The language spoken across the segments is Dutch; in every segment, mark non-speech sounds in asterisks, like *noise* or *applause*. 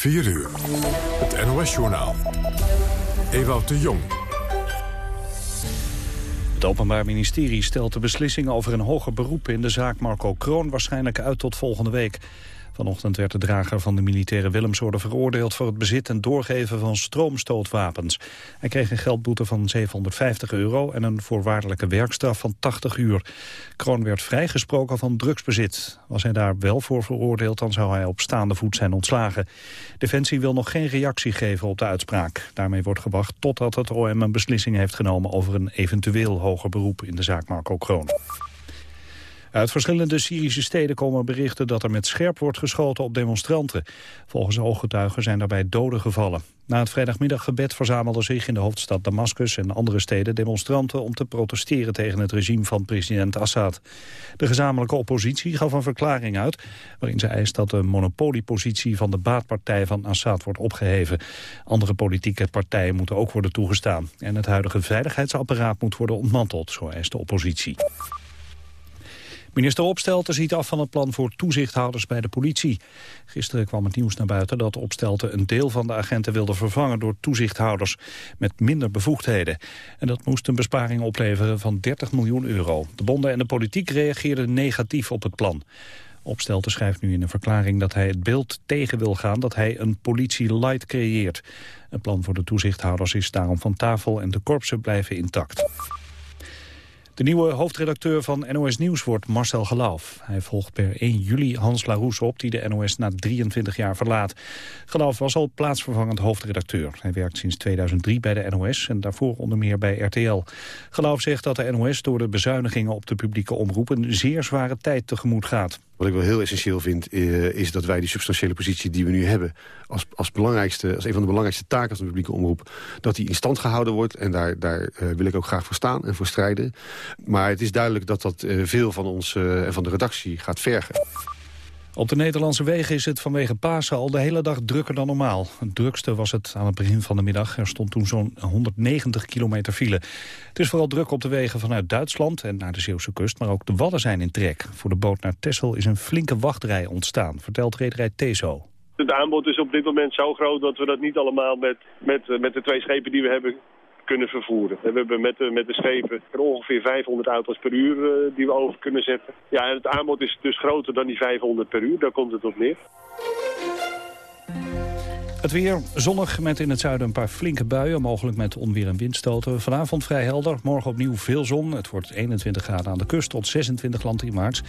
4 uur. Het NOS-journaal. Ewout de Jong. Het Openbaar Ministerie stelt de beslissing over een hoger beroep in de zaak Marco Kroon waarschijnlijk uit tot volgende week. Vanochtend werd de drager van de militaire Willemsorde veroordeeld voor het bezit en doorgeven van stroomstootwapens. Hij kreeg een geldboete van 750 euro en een voorwaardelijke werkstraf van 80 uur. Kroon werd vrijgesproken van drugsbezit. Was hij daar wel voor veroordeeld, dan zou hij op staande voet zijn ontslagen. Defensie wil nog geen reactie geven op de uitspraak. Daarmee wordt gewacht totdat het OM een beslissing heeft genomen over een eventueel hoger beroep in de zaak Marco Kroon. Uit verschillende Syrische steden komen berichten dat er met scherp wordt geschoten op demonstranten. Volgens ooggetuigen zijn daarbij doden gevallen. Na het vrijdagmiddaggebed verzamelden zich in de hoofdstad Damascus en andere steden demonstranten om te protesteren tegen het regime van president Assad. De gezamenlijke oppositie gaf een verklaring uit waarin ze eist dat de monopoliepositie van de baatpartij van Assad wordt opgeheven. Andere politieke partijen moeten ook worden toegestaan en het huidige veiligheidsapparaat moet worden ontmanteld, zo eist de oppositie. Minister Opstelten ziet af van het plan voor toezichthouders bij de politie. Gisteren kwam het nieuws naar buiten dat Opstelten een deel van de agenten wilde vervangen door toezichthouders met minder bevoegdheden. En dat moest een besparing opleveren van 30 miljoen euro. De bonden en de politiek reageerden negatief op het plan. Opstelten schrijft nu in een verklaring dat hij het beeld tegen wil gaan dat hij een politie light creëert. Het plan voor de toezichthouders is daarom van tafel en de korpsen blijven intact. De nieuwe hoofdredacteur van NOS Nieuws wordt Marcel Gelauf. Hij volgt per 1 juli Hans Laroes op, die de NOS na 23 jaar verlaat. Gelauf was al plaatsvervangend hoofdredacteur. Hij werkt sinds 2003 bij de NOS en daarvoor onder meer bij RTL. Gelauf zegt dat de NOS door de bezuinigingen op de publieke omroep... een zeer zware tijd tegemoet gaat. Wat ik wel heel essentieel vind, eh, is dat wij die substantiële positie die we nu hebben... Als, als, belangrijkste, als een van de belangrijkste taken van de publieke omroep... dat die in stand gehouden wordt. En daar, daar uh, wil ik ook graag voor staan en voor strijden. Maar het is duidelijk dat dat uh, veel van ons en van de redactie gaat vergen. Op de Nederlandse wegen is het vanwege Pasen al de hele dag drukker dan normaal. Het drukste was het aan het begin van de middag. Er stond toen zo'n 190 kilometer file. Het is vooral druk op de wegen vanuit Duitsland en naar de Zeeuwse kust... maar ook de Wadden zijn in trek. Voor de boot naar Texel is een flinke wachtrij ontstaan, vertelt rederij Teso. Het aanbod is op dit moment zo groot dat we dat niet allemaal met, met, met de twee schepen die we hebben kunnen vervoeren. We hebben met de, met de schepen ongeveer 500 auto's per uur uh, die we over kunnen zetten. Ja, en het aanbod is dus groter dan die 500 per uur. Daar komt het op neer. Het weer zonnig met in het zuiden een paar flinke buien, mogelijk met onweer en windstoten. Vanavond vrij helder, morgen opnieuw veel zon. Het wordt 21 graden aan de kust tot 26 landinwaarts.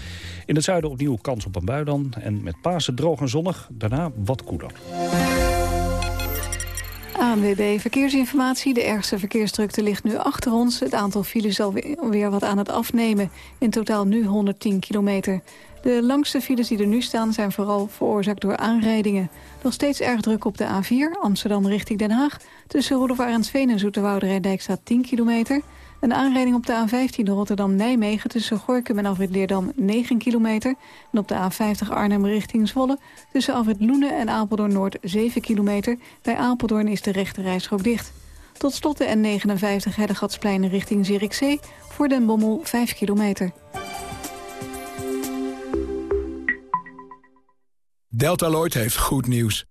In het zuiden opnieuw kans op een bui dan. En met Pasen droog en zonnig, daarna wat koeler. ANWB Verkeersinformatie. De ergste verkeersdrukte ligt nu achter ons. Het aantal files zal weer wat aan het afnemen. In totaal nu 110 kilometer. De langste files die er nu staan zijn vooral veroorzaakt door aanrijdingen. Nog steeds erg druk op de A4, Amsterdam richting Den Haag. Tussen Roelofarendsveen en Zoeterwoude staat 10 kilometer. Een aanrijding op de A15 Rotterdam-Nijmegen tussen Gorkum en Afrit Leerdam 9 kilometer. En op de A50 Arnhem richting Zwolle tussen Afrit Loenen en Apeldoorn-Noord 7 kilometer. Bij Apeldoorn is de rechte rijstrook dicht. Tot slot de N59 Heddegatsplein richting Zierikzee voor Den Bommel 5 kilometer. Deltaloid heeft goed nieuws.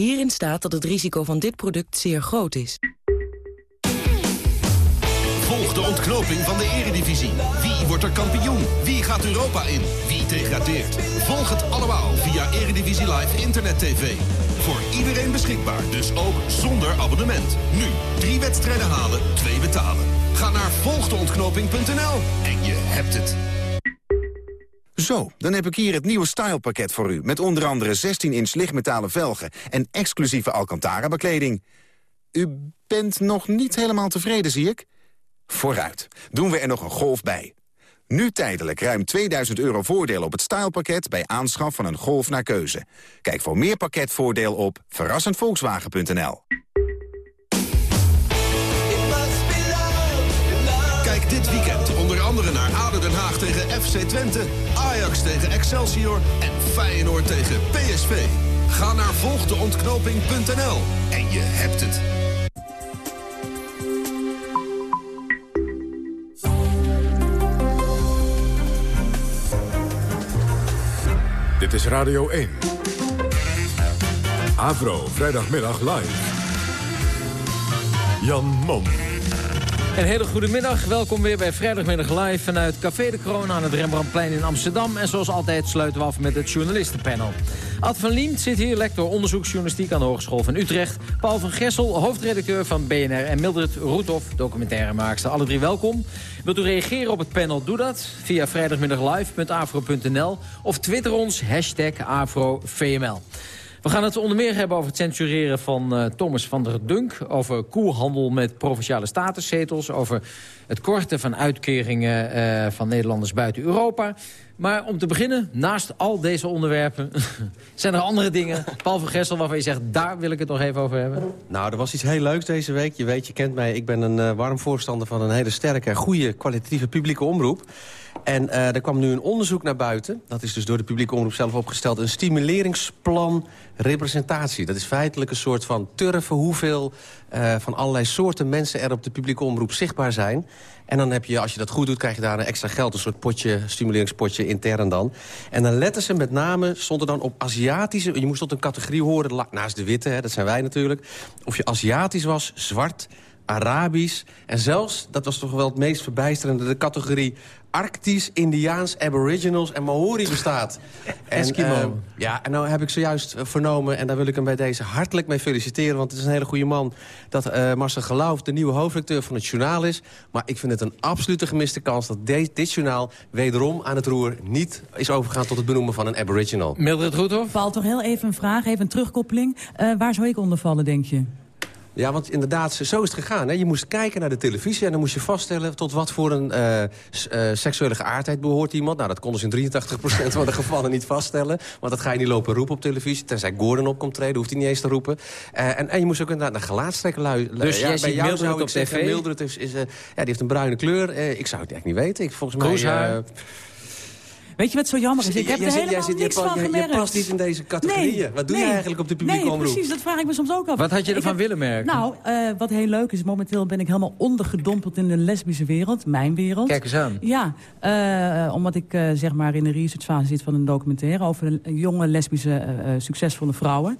Hierin staat dat het risico van dit product zeer groot is. Volg de ontknoping van de eredivisie. Wie wordt er kampioen? Wie gaat Europa in? Wie degradeert? Volg het allemaal via Eredivisie Live Internet TV. Voor iedereen beschikbaar, dus ook zonder abonnement. Nu, drie wedstrijden halen, twee betalen. Ga naar volgdeontknoping.nl en je hebt het. Zo, dan heb ik hier het nieuwe stylepakket voor u... met onder andere 16-inch lichtmetalen velgen en exclusieve Alcantara-bekleding. U bent nog niet helemaal tevreden, zie ik? Vooruit, doen we er nog een golf bij. Nu tijdelijk ruim 2000 euro voordeel op het stylepakket bij aanschaf van een Golf naar keuze. Kijk voor meer pakketvoordeel op verrassendvolkswagen.nl. Kijk dit weekend andere naar ADO Den Haag tegen FC Twente, Ajax tegen Excelsior en Feyenoord tegen PSV. Ga naar volgdeontknoping.nl en je hebt het. Dit is Radio 1. Avro, vrijdagmiddag live. Jan Mom. Een hele goede middag. Welkom weer bij Vrijdagmiddag Live vanuit Café de Kroon aan het Rembrandtplein in Amsterdam. En zoals altijd sluiten we af met het journalistenpanel. Ad van Liemt zit hier, lector onderzoeksjournalistiek aan de Hogeschool van Utrecht. Paul van Gessel, hoofdredacteur van BNR. En Mildred Roethoff, documentairemaakster. Alle drie welkom. Wilt u reageren op het panel? Doe dat via vrijdagmiddaglive.afro.nl of twitter ons hashtag AfroVML. We gaan het onder meer hebben over het censureren van uh, Thomas van der Dunk... over koelhandel met provinciale statuszetels... over het korten van uitkeringen uh, van Nederlanders buiten Europa. Maar om te beginnen, naast al deze onderwerpen... *laughs* zijn er andere dingen, Paul van Gessel, waarvan je zegt... daar wil ik het nog even over hebben. Nou, er was iets heel leuks deze week. Je weet, je kent mij, ik ben een uh, warm voorstander van een hele sterke... goede, kwalitatieve publieke omroep. En uh, er kwam nu een onderzoek naar buiten. Dat is dus door de publieke omroep zelf opgesteld. Een stimuleringsplan representatie. Dat is feitelijk een soort van turven hoeveel uh, van allerlei soorten mensen er op de publieke omroep zichtbaar zijn. En dan heb je, als je dat goed doet, krijg je daar een extra geld. Een soort potje, stimuleringspotje intern dan. En dan letten ze met name, stond er dan op Aziatische... je moest tot een categorie horen, naast de witte, hè, dat zijn wij natuurlijk... of je Aziatisch was, zwart, Arabisch... en zelfs, dat was toch wel het meest verbijsterende... de categorie Arctisch, Indiaans, Aboriginals en Maori bestaat. *laughs* Eskimo. En, uh, ja, en nou heb ik zojuist vernomen, en daar wil ik hem bij deze hartelijk mee feliciteren... want het is een hele goede man, dat uh, Marcel Geloof de nieuwe hoofdredacteur van het journaal is. Maar ik vind het een absolute gemiste kans dat de, dit journaal wederom aan het roer... niet is overgegaan tot het benoemen van een Aboriginal. Mildred Roethoff? Valt toch heel even een vraag, even een terugkoppeling. Uh, waar zou ik onder vallen, denk je? Ja, want inderdaad, zo is het gegaan. Hè? Je moest kijken naar de televisie en dan moest je vaststellen... tot wat voor een uh, uh, seksuele geaardheid behoort iemand. Nou, dat konden ze in 83% van de gevallen niet vaststellen. Want dat ga je niet lopen roepen op televisie. Tenzij Gordon op komt treden, hoeft hij niet eens te roepen. Uh, en, en, je moest ook inderdaad naar gelaatstrekken luisteren. Dus ja, jij bij jou zou op ik zeggen, tv? Mildred is, is, ja, die heeft een bruine kleur. ik zou het echt niet weten. Ik, volgens mij... Weet je wat zo jammer is? Ik heb er zit, helemaal jij zit, niks van gemerkt. je past niet in deze categorieën. Wat doe je eigenlijk op de publieke nee, omroep? precies, dat vraag ik me soms ook af. Wat had je ervan willen merken? Nou, uh, wat heel leuk is, momenteel ben ik helemaal ondergedompeld in de lesbische wereld. Mijn wereld. Kijk eens aan. Ja, uh, omdat ik uh, zeg maar in de researchfase zit van een documentaire... over jonge, lesbische, succesvolle vrouwen.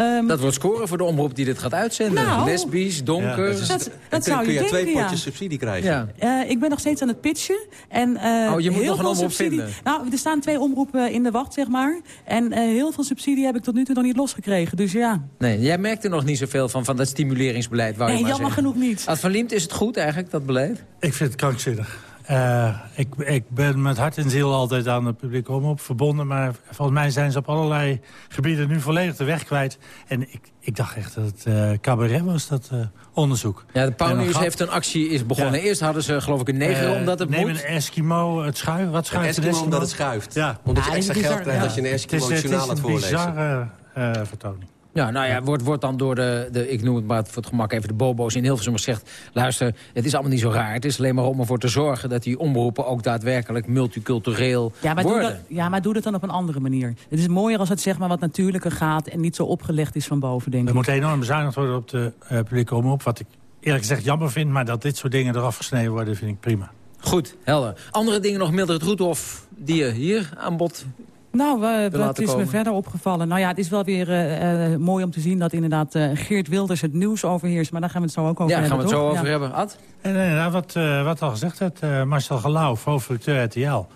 Um, dat wordt scoren voor de omroep die dit gaat uitzenden. Nou, Lesbisch, donker. Ja, dat, dat, dat zou kun je denken, twee ja. potjes subsidie krijgen. Ja. ik ben nog steeds aan het pitchen. En, oh, je moet heel nog een veel omroep subsidie... vinden. Nou, er staan twee omroepen in de wacht, zeg maar. En heel veel subsidie heb ik tot nu toe nog niet losgekregen. Dus ja. Nee, jij merkt er nog niet zoveel van, van dat stimuleringsbeleid. Wou Nee, je maar jammer zeggen. genoeg niet. Ad van Liemt, is het goed eigenlijk, dat beleid? Ik vind het krankzinnig. Uh, ik, ik, ben met hart en ziel altijd aan de publieke omroep verbonden... maar volgens mij zijn ze op allerlei gebieden nu volledig de weg kwijt. En ik, ik dacht echt dat het uh, cabaret was, dat uh, onderzoek. Ja, de Pauwnieuws heeft een actie is begonnen. Ja. Eerst hadden ze geloof ik een neger omdat het neem moet. een Eskimo, het schuift. Wat schuift een Eskimo, omdat het schuift. Ja. Omdat je extra geld krijgt als je een Eskimo het is, journaal voorlezen. Het is een bizarre vertoning. Ja, nou ja, wordt, wordt dan door de, de, ik noem het maar voor het gemak even de bobo's in Hilversum gezegd... luister, het is allemaal niet zo raar. Het is alleen maar om ervoor te zorgen dat die omroepen ook daadwerkelijk multicultureel ja, maar worden. Doe dat, ja, maar doe dat dan op een andere manier. Het is mooier als het zeg maar wat natuurlijker gaat en niet zo opgelegd is van boven, denk er ik. moet enorm bezuinigd worden op de uh, publieke omroep, wat ik eerlijk gezegd jammer vind... maar dat dit soort dingen eraf gesneden worden, vind ik prima. Goed, helder. Andere dingen nog, Mildred Roethoff, die je hier aan bod nou, uh, wat laten is komen. me verder opgevallen? Nou ja, het is wel weer uh, uh, mooi om te zien dat inderdaad Geert Wilders het nieuws overheerst. Maar daar gaan we het zo ook over ja, hebben, gaan we het zo over ja. hebben. Ad? En, nou, wat, wat al gezegd werd, Marcel Geloof, hoofdredacteur RTL.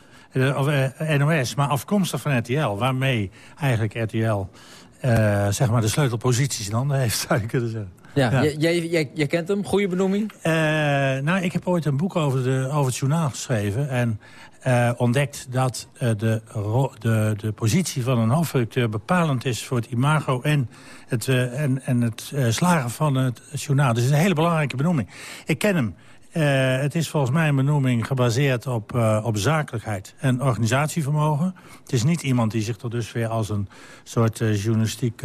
of NOS, maar afkomstig van RTL. Waarmee eigenlijk RTL zeg maar de sleutelposities in handen heeft, *laughs* zou je kunnen zeggen. Ja, ja. Jij, jij, jij, kent hem, goede benoeming? Uh, nou, ik heb ooit een boek over, de, over het journaal geschreven. En uh, ontdekt dat uh, de, de, de positie van een hoofdredacteur bepalend is voor het imago en het, en, en het slagen van het, journaal. Dus het is een hele belangrijke benoeming. Ik ken hem. Het is volgens mij een benoeming gebaseerd op, op zakelijkheid en organisatievermogen. Het is niet iemand die zich tot dusver als een soort journalistiek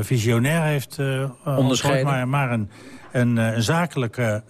visionair heeft onderscheiden. Maar, maar een, een, een zakelijke,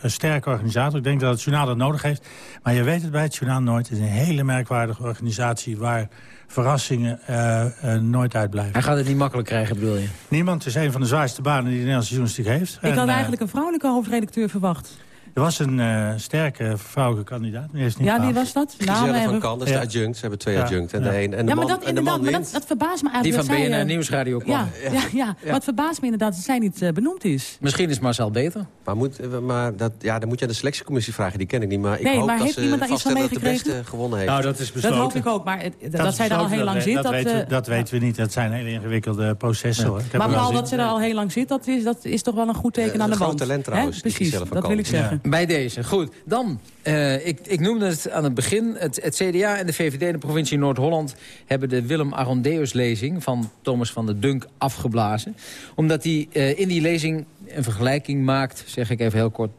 een sterke organisator. Ik denk dat het journaal dat nodig heeft. Maar je weet het bij het journaal nooit. Het is een hele merkwaardige organisatie waar verrassingen uh, uh, nooit uitblijven. Hij gaat het niet makkelijk krijgen, bedoel je? Niemand is een van de zwaarste banen die de Nederlandse journalistiek heeft. Ik en, had eigenlijk een vrouwelijke hoofdredacteur verwacht. Er was een uh, sterke vrouwelijke kandidaat. Die niet ja, wie was dat? Giselle van Kan, dat is de adjunct. Ze hebben twee ja. adjunct. En de een en de ja, maar man, dat, en de man maar dat, dat, verbaast me eigenlijk. Die van zij, BNR Nieuwsradio kwam. Ja, ja, ja, ja. maar het verbaast me inderdaad dat zij niet uh, benoemd is. Misschien is Marcel beter. Maar, moet, maar dat, ja, dan moet je aan de selectiecommissie vragen. Die ken ik niet. Maar ik nee, hoop maar dat heeft ze iemand daar iets van meegekregen? de beste gewonnen heeft. Nou, dat is besloten. Dat hoop ik ook. Maar dat zij daar al heel lang zit... Dat weten we niet. Dat zijn hele ingewikkelde processen. Maar vooral dat ze daar al heel lang zit... dat is toch wel een goed teken aan de wand. talent trouwens. Precies, dat wil ik zeggen. Bij deze. Goed. Dan Uh, ik, ik, noemde het aan het begin. Het, CDA en de VVD in de provincie Noord-Holland... hebben de Willem Arondeus-lezing van Thomas van der Dunk afgeblazen. Omdat hij uh, in die lezing een vergelijking maakt... zeg ik even heel kort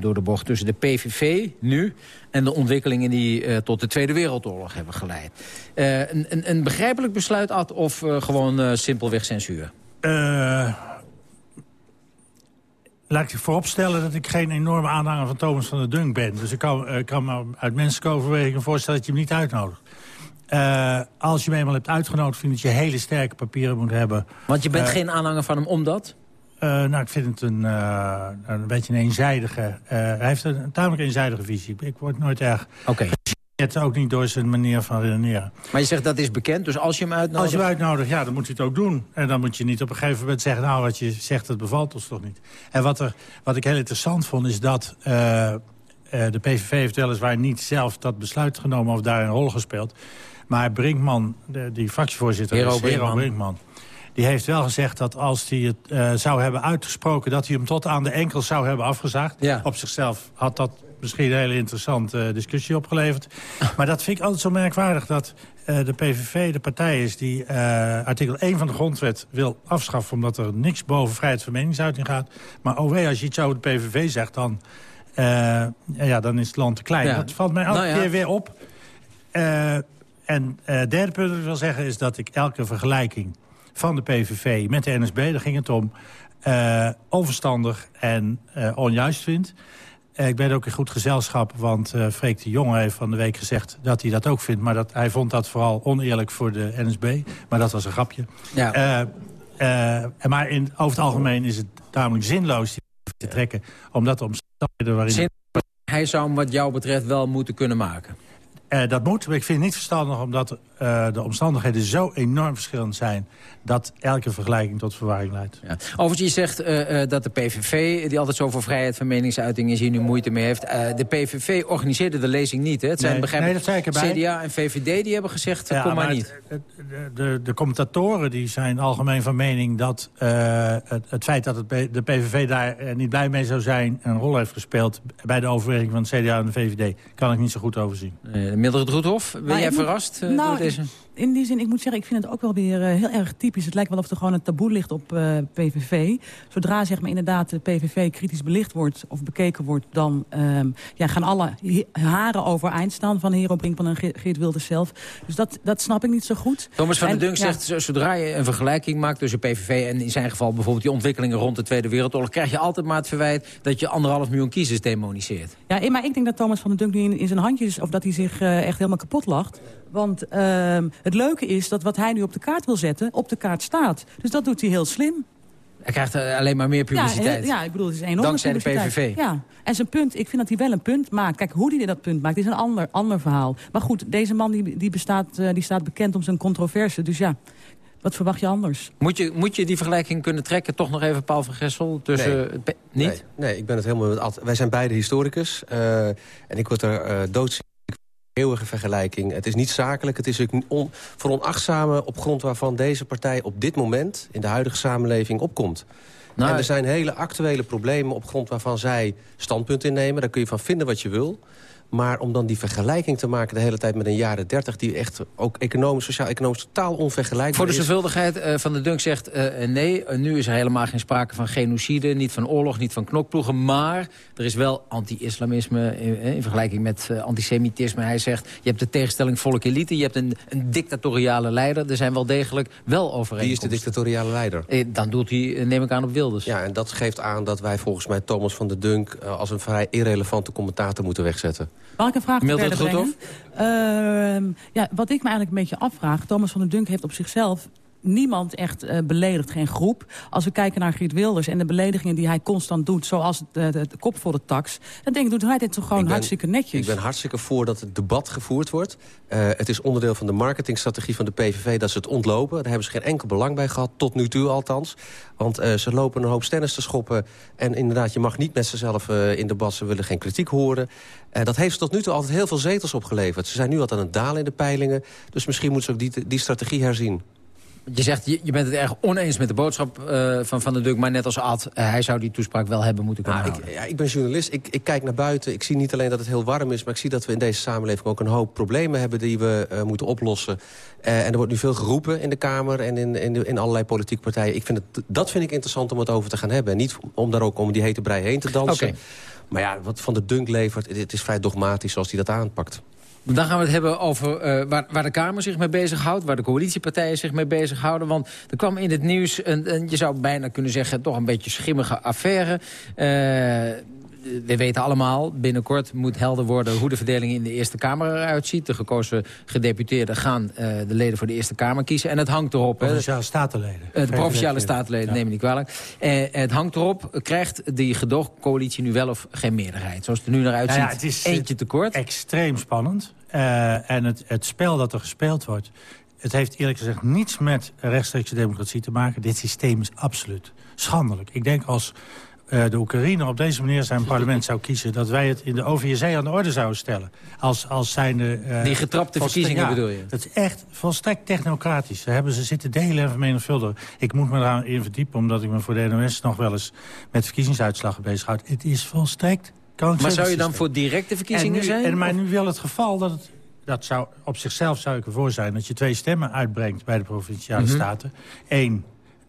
door de bocht... tussen de PVV nu en de ontwikkelingen die uh, tot de Tweede Wereldoorlog hebben geleid. Een, een, een, begrijpelijk besluit, Ad, of gewoon simpelweg censuur? Laat ik vooropstellen dat ik geen enorme aanhanger van Thomas van der Dunk ben. Dus ik kan, uh, kan me uit menselijke overweging voorstellen dat je hem niet uitnodigt. Uh, als je hem eenmaal hebt uitgenodigd, vind ik dat je hele sterke papieren moet hebben. Want je bent uh, geen aanhanger van hem omdat? nou, ik vind het een, een beetje een eenzijdige... hij heeft een, een tamelijk eenzijdige visie. Ik, ik word nooit erg... Oké. Okay. Het ook niet door zijn manier van redeneren. Maar je zegt dat is bekend, dus als je hem uitnodigt... Als je hem uitnodigt, ja, dan moet je het ook doen. En dan moet je niet op een gegeven moment zeggen... nou, wat je zegt, dat bevalt ons toch niet. En wat, er, wat ik heel interessant vond, is dat... Uh, uh, de PVV heeft weliswaar niet zelf dat besluit genomen... of daar een rol gespeeld. Maar Brinkman, de, die fractievoorzitter, Hero is Brinkman. Hero Brinkman... Die heeft wel gezegd dat als hij het uh, zou hebben uitgesproken... dat hij hem tot aan de enkels zou hebben afgezaagd. Ja. Op zichzelf had dat misschien een hele interessante uh, discussie opgeleverd. Maar dat vind ik altijd zo merkwaardig dat uh, de PVV de partij is... die uh, artikel 1 van de grondwet wil afschaffen... omdat er niks boven vrijheid van meningsuiting gaat. Maar oh wee, als je iets over de PVV zegt, dan, ja, dan is het land te klein. Ja. Dat valt mij elke Nou ja. keer weer op. en het derde punt dat ik wil zeggen is dat ik elke vergelijking van de PVV met de NSB, daar ging het om, onverstandig en onjuist vind. Uh, ik ben ook in goed gezelschap, want uh, Freek de Jonge heeft van de week gezegd dat hij dat ook vindt. Maar dat, hij vond dat vooral oneerlijk voor de NSB. Maar dat was een grapje. Ja. maar in, over het algemeen is het tamelijk zinloos die te trekken. Omdat de omstandigheden waarin... Zin, hij zou hem wat jou betreft wel moeten kunnen maken. Uh, dat moet, maar ik vind het niet verstandig omdat uh, de omstandigheden zo enorm verschillend zijn... dat elke vergelijking tot verwarring leidt. Ja. Overigens, je zegt uh, dat de PVV, die altijd zo voor vrijheid van meningsuiting is... hier nu moeite mee heeft. de PVV organiseerde de lezing niet, hè? Het zijn nee, begrijp nee, dat zei ik erbij. CDA en VVD die hebben gezegd, ja, kom maar, maar niet. Het, de, de, de, commentatoren die zijn algemeen van mening dat het, het, feit dat het, de PVV daar niet blij mee zou zijn... een rol heeft gespeeld bij de overweging van het CDA en de VVD... kan ik niet zo goed overzien. Mildred Roethoff, ben Maar jij verrast uh, nou, door deze? lezen? In die zin, ik moet zeggen, ik vind het ook wel weer eh, heel erg typisch. Het lijkt wel of er gewoon een taboe ligt op eh, PVV. Zodra zeg maar inderdaad de PVV kritisch belicht wordt of bekeken wordt... dan ehm, ja, gaan alle haren overeind staan van Hero Brinkman en Ge- Geert Wilders zelf. Dus dat, dat snap ik niet zo goed. Thomas van der Dunk zegt, zo- zodra je een vergelijking maakt tussen PVV en in zijn geval bijvoorbeeld die ontwikkelingen rond de Tweede Wereldoorlog, krijg je altijd maar het verwijt dat je anderhalf miljoen kiezers demoniseert. Ja, eh, maar ik denk dat Thomas van den Dunk nu in, in zijn handjes... of dat hij zich echt helemaal kapot lacht. Want ehm, het leuke is dat wat hij nu op de kaart wil zetten... op de kaart staat. Dus dat doet hij heel slim. Hij krijgt eh, alleen maar meer publiciteit. Ja, ja, ik bedoel, het is een enorme Dankzij de. PVV. Ja, en zijn punt, ik vind dat hij wel een punt maakt. Kijk, hoe hij dat punt maakt, is een ander, ander verhaal. Maar goed, deze man die, die, bestaat, eh, die staat bekend om zijn controverse. Dus ja, wat verwacht je anders? Moet je, moet je die vergelijking kunnen trekken, toch nog even Paul van Gessel? Tussen, Nee. P- niet? Nee, nee, ik ben het helemaal met Ad. Wij zijn beide historicus. eh, en ik word er uh, doodziek van eeuwige vergelijking. Het is niet zakelijk. Het is on, veronachtzamen op grond waarvan deze partij op dit moment... in de huidige samenleving opkomt. Nou, en er zijn hele actuele problemen op grond waarvan zij standpunt innemen. Daar kun je van vinden wat je wil. Maar om dan die vergelijking te maken de hele tijd met een jaren 30... die echt ook economisch, sociaal-economisch totaal onvergelijkbaar Voor de is. zorgvuldigheid uh, van de Dunk zegt uh, nee, uh, nu is er helemaal geen sprake van genocide... niet van oorlog, niet van knokploegen, maar er is wel anti-islamisme... In, in, vergelijking met antisemitisme. Hij zegt, je hebt de tegenstelling volk-elite... je hebt een, een dictatoriale leider. Er zijn wel degelijk wel overeenkomsten. Wie is de dictatoriale leider? dan doet hij, neem ik aan, op Wilders. Ja, en dat geeft aan dat wij volgens mij Thomas van der Dunk... als een vrij irrelevante commentator moeten wegzetten. Mag ik een vraag het goed brengen? Uh, ja, wat ik me eigenlijk een beetje afvraag... Thomas van der Dunk heeft op zichzelf niemand echt uh, beledigd, geen groep. Als we kijken naar Geert Wilders en de beledigingen die hij constant doet... zoals de, de, de kop voor de tax... dan denk ik, doet hij dit toch gewoon ben, hartstikke netjes. Ik ben hartstikke voor dat het debat gevoerd wordt. Uh, het is onderdeel van de marketingstrategie van de PVV dat ze het ontlopen. Daar hebben ze geen enkel belang bij gehad, tot nu toe althans. Want ze lopen een hoop stennis te schoppen. En inderdaad, je mag niet met zichzelf in debat. Ze willen geen kritiek horen. dat heeft tot nu toe altijd heel veel zetels opgeleverd. Ze zijn nu wat aan het dalen in de peilingen. Dus misschien moeten ze ook die, die strategie herzien. Je zegt, je, je bent het erg oneens met de boodschap uh, van Van der Dunk... maar net als Ad, uh, hij zou die toespraak wel hebben moeten kunnen nou, ik, ja, ik ben journalist, ik, ik kijk naar buiten. Ik zie niet alleen dat het heel warm is... maar ik zie dat we in deze samenleving ook een hoop problemen hebben... die we uh, moeten oplossen. en er wordt nu veel geroepen in de Kamer en in, in, in allerlei politieke partijen. Ik vind het, dat vind ik interessant om het over te gaan hebben. En niet om daar ook om die hete brei heen te dansen. Okay. Maar ja, wat Van der Dunk levert, het is vrij dogmatisch zoals hij dat aanpakt. Dan gaan we het hebben over uh, waar, waar, de Kamer zich mee bezighoudt... waar de coalitiepartijen zich mee bezighouden. Want er kwam in het nieuws, een, een, je zou bijna kunnen zeggen... toch een beetje schimmige affaire... Uh, we weten allemaal, binnenkort moet helder worden... hoe de verdeling in de Eerste Kamer eruit ziet. De gekozen gedeputeerden gaan uh, de leden voor de Eerste Kamer kiezen. En het hangt erop... Provinciale statenleden. Uh, de provinciale statenleden, ja. neem ik niet kwalijk. Uh, het hangt erop, krijgt die gedoogcoalitie nu wel of geen meerderheid? Zoals het er nu naar uitziet, nou ja, het is eentje tekort. extreem spannend. Uh, en het, het spel dat er gespeeld wordt... het heeft eerlijk gezegd niets met rechtstreekse democratie te maken. Dit systeem is absoluut schandelijk. Ik denk als uh, de Oekraïne op deze manier zijn parlement zou kiezen... dat wij het in de OVSE aan de orde zouden stellen. Als, als zijnde, uh, Die getrapte verkiezingen ja, bedoel je? Het is echt volstrekt technocratisch. Daar hebben ze zitten delen en vermenigvuldigen. Ik moet me daarin verdiepen, omdat ik me voor de NOS nog wel eens... met verkiezingsuitslagen bezighoud. Het is volstrekt maar zou je dan voor directe verkiezingen en nu, zijn? En maar nu wel het geval dat het... Dat zou, op zichzelf zou ik ervoor zijn dat je twee stemmen uitbrengt bij de Provinciale Mhm. mm -hmm. Staten. Eén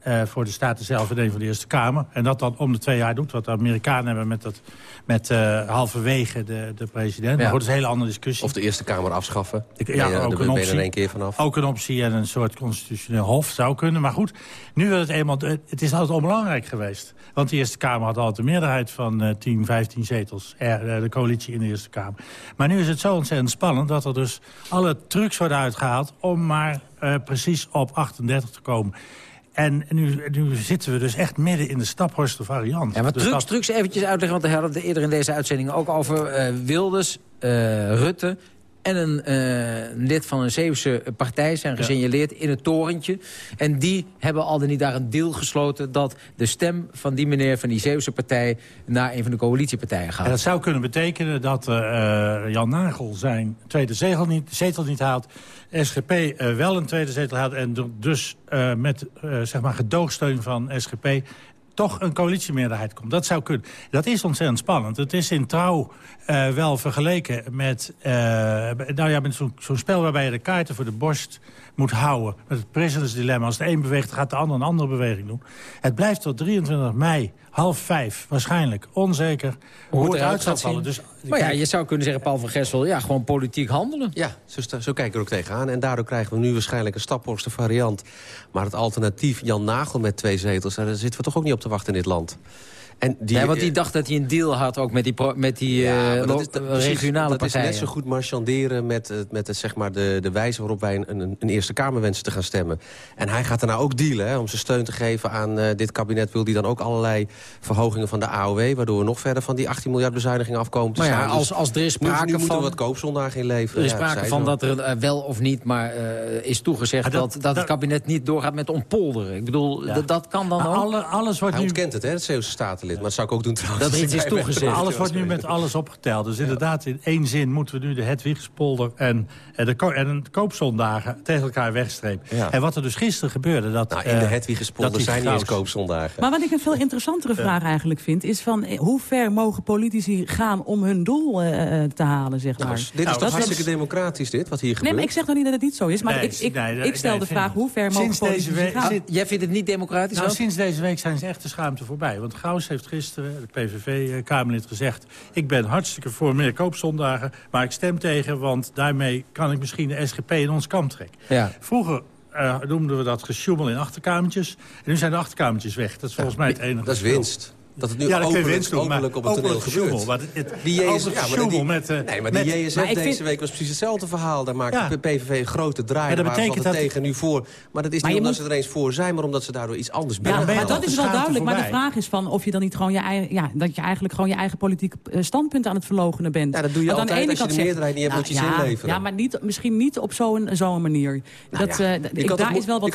uh, voor de Staten zelf en één voor de Eerste Kamer. En dat dan om de twee jaar doet. Wat de Amerikanen hebben met, dat, met uh, halverwege de, de president. Ja. Maar goed, dat is een hele andere discussie. Of de Eerste Kamer afschaffen. Ik, ja, ja, ook, een optie, keer vanaf. ook een optie en een soort constitutioneel hof zou kunnen. Maar goed, nu wil het eenmaal... Het is altijd onbelangrijk geweest. Want de Eerste Kamer had altijd een meerderheid van uh, 10, 15 zetels. De coalitie in de Eerste Kamer. Maar nu is het zo ontzettend spannend dat er dus alle trucs worden uitgehaald... om maar precies op 38 te komen. En nu, nu, zitten we dus echt midden in de staphorste variant. Ja, maar dus trucs, dat... trucs eventjes uitleggen, want we hadden het eerder in deze uitzending ook over uh, Wilders, uh, Rutte en een uh, lid van een Zeeuwse partij zijn gesignaleerd ja. in het torentje. En die hebben al dan niet daar een deal gesloten... dat de stem van die meneer van die Zeeuwse partij... naar een van de coalitiepartijen gaat. En dat zou kunnen betekenen dat Jan Nagel zijn tweede zetel niet, zetel niet haalt... SGP uh, wel een tweede zetel haalt... en dus uh, met zeg maar gedoogsteun van SGP toch een coalitiemeerderheid komt. Dat zou kunnen. Dat is ontzettend spannend. Het is in trouw uh, wel vergeleken met, uh, nou ja, met zo'n zo spel waarbij je de kaarten voor de borst moet houden. Met het prisoners dilemma. Als de een beweegt, gaat de ander een andere beweging doen. Het blijft tot 23 mei, half vijf, waarschijnlijk onzeker hoe, hoe het uit gaat vallen. Dus, maar ja, je zou kunnen zeggen, Paul van Gessel, ja, gewoon politiek handelen. Ja, zo, zo kijken we er ook tegenaan. En daardoor krijgen we nu waarschijnlijk een staphorste variant. Maar het alternatief Jan Nagel met twee zetels, daar zitten we toch ook niet op te wachten in dit land. En die, ja, want die dacht dat hij een deal had ook met die, pro, met die ja, uh, dat is, dat, regionale dat partijen. is net zo goed marchanderen met, met de, zeg maar de, de wijze waarop wij een, een, een Eerste Kamer wensen te gaan stemmen. En hij gaat er nou ook dealen hè, om zijn steun te geven aan uh, dit kabinet. Wil hij dan ook allerlei verhogingen van de AOW... waardoor we nog verder van die 18 miljard bezuinigingen afkomen te maar staan. ja, als, als er is sprake nu, nu van... moeten we wat koopzondagen inleveren. Er is sprake ja, van dat er uh, wel of niet maar is toegezegd... dat, dat, dat het kabinet niet doorgaat met ontpolderen. Ik bedoel, ja. dat kan dan ook. Alle, alles wordt hij nu... ontkent het, hè, het Zeeuwse Statenlid. Maar dat zou ik ook doen trouwens. Dat er iets is ben- toegezegd. Alles wordt nu met alles opgeteld. Dus inderdaad, in één zin moeten we nu de Hedwigspolder en, en, de, ko- en de koopzondagen tegen elkaar wegstrepen. Ja. En wat er dus gisteren gebeurde... Dat, Nou, in de eh, Hedwigspolder zijn niet eens koopzondagen. Maar wat ik een veel interessantere vraag eigenlijk vind... is van eh, hoe ver mogen politici gaan om hun doel eh, eh, te halen, zeg maar. Nou, dit is Dat toch is- hartstikke democratisch, dit, wat hier Nee, gebeurt? maar ik zeg nog niet dat het niet zo is. Maar Nee, ik, ik, nee, nee, ik stel nee, de vraag, hoe ver mogen Sinds deze politici week gaan? Jij vindt het niet democratisch? Nou, sinds deze week zijn ze echt de schaamte voorbij. Want Gauws heeft gisteren, de PVV-Kamerlid, gezegd... ik ben hartstikke voor meer koopzondagen, maar ik stem tegen... want daarmee kan ik misschien de SGP in ons kamp trekken. Ja. Vroeger eh, noemden we dat gesjoemel in achterkamertjes. En nu zijn de achterkamertjes weg. Dat is volgens mij het enige Dat is winst. Dat het nu ja, openlijk, openlijk op het toneel gebeurt. Maar het, Die ja, maar die, met... eh, nee, maar met- die JSF Maar deze vind- week was precies hetzelfde verhaal. Daar maakt Ja. de PVV een grote draai. Maar dat Daar altijd tegen, nu voor. Maar dat is Maar niet omdat moet- ze er eens voor zijn... maar omdat ze daardoor iets anders Ja, maar dat de is wel duidelijk. Maar de vraag is van of je dan niet gewoon je eigen, ja, dat je eigenlijk gewoon je eigen politieke eh, standpunt aan het verlogenen bent. Ja, dat doe je Want aan altijd. ene Als je kant de meerderheid niet hebt, moet je iets ja, inleveren. Ja, maar niet, misschien niet op zo'n zo'n manier. Nou dat, eh, daar is wel wat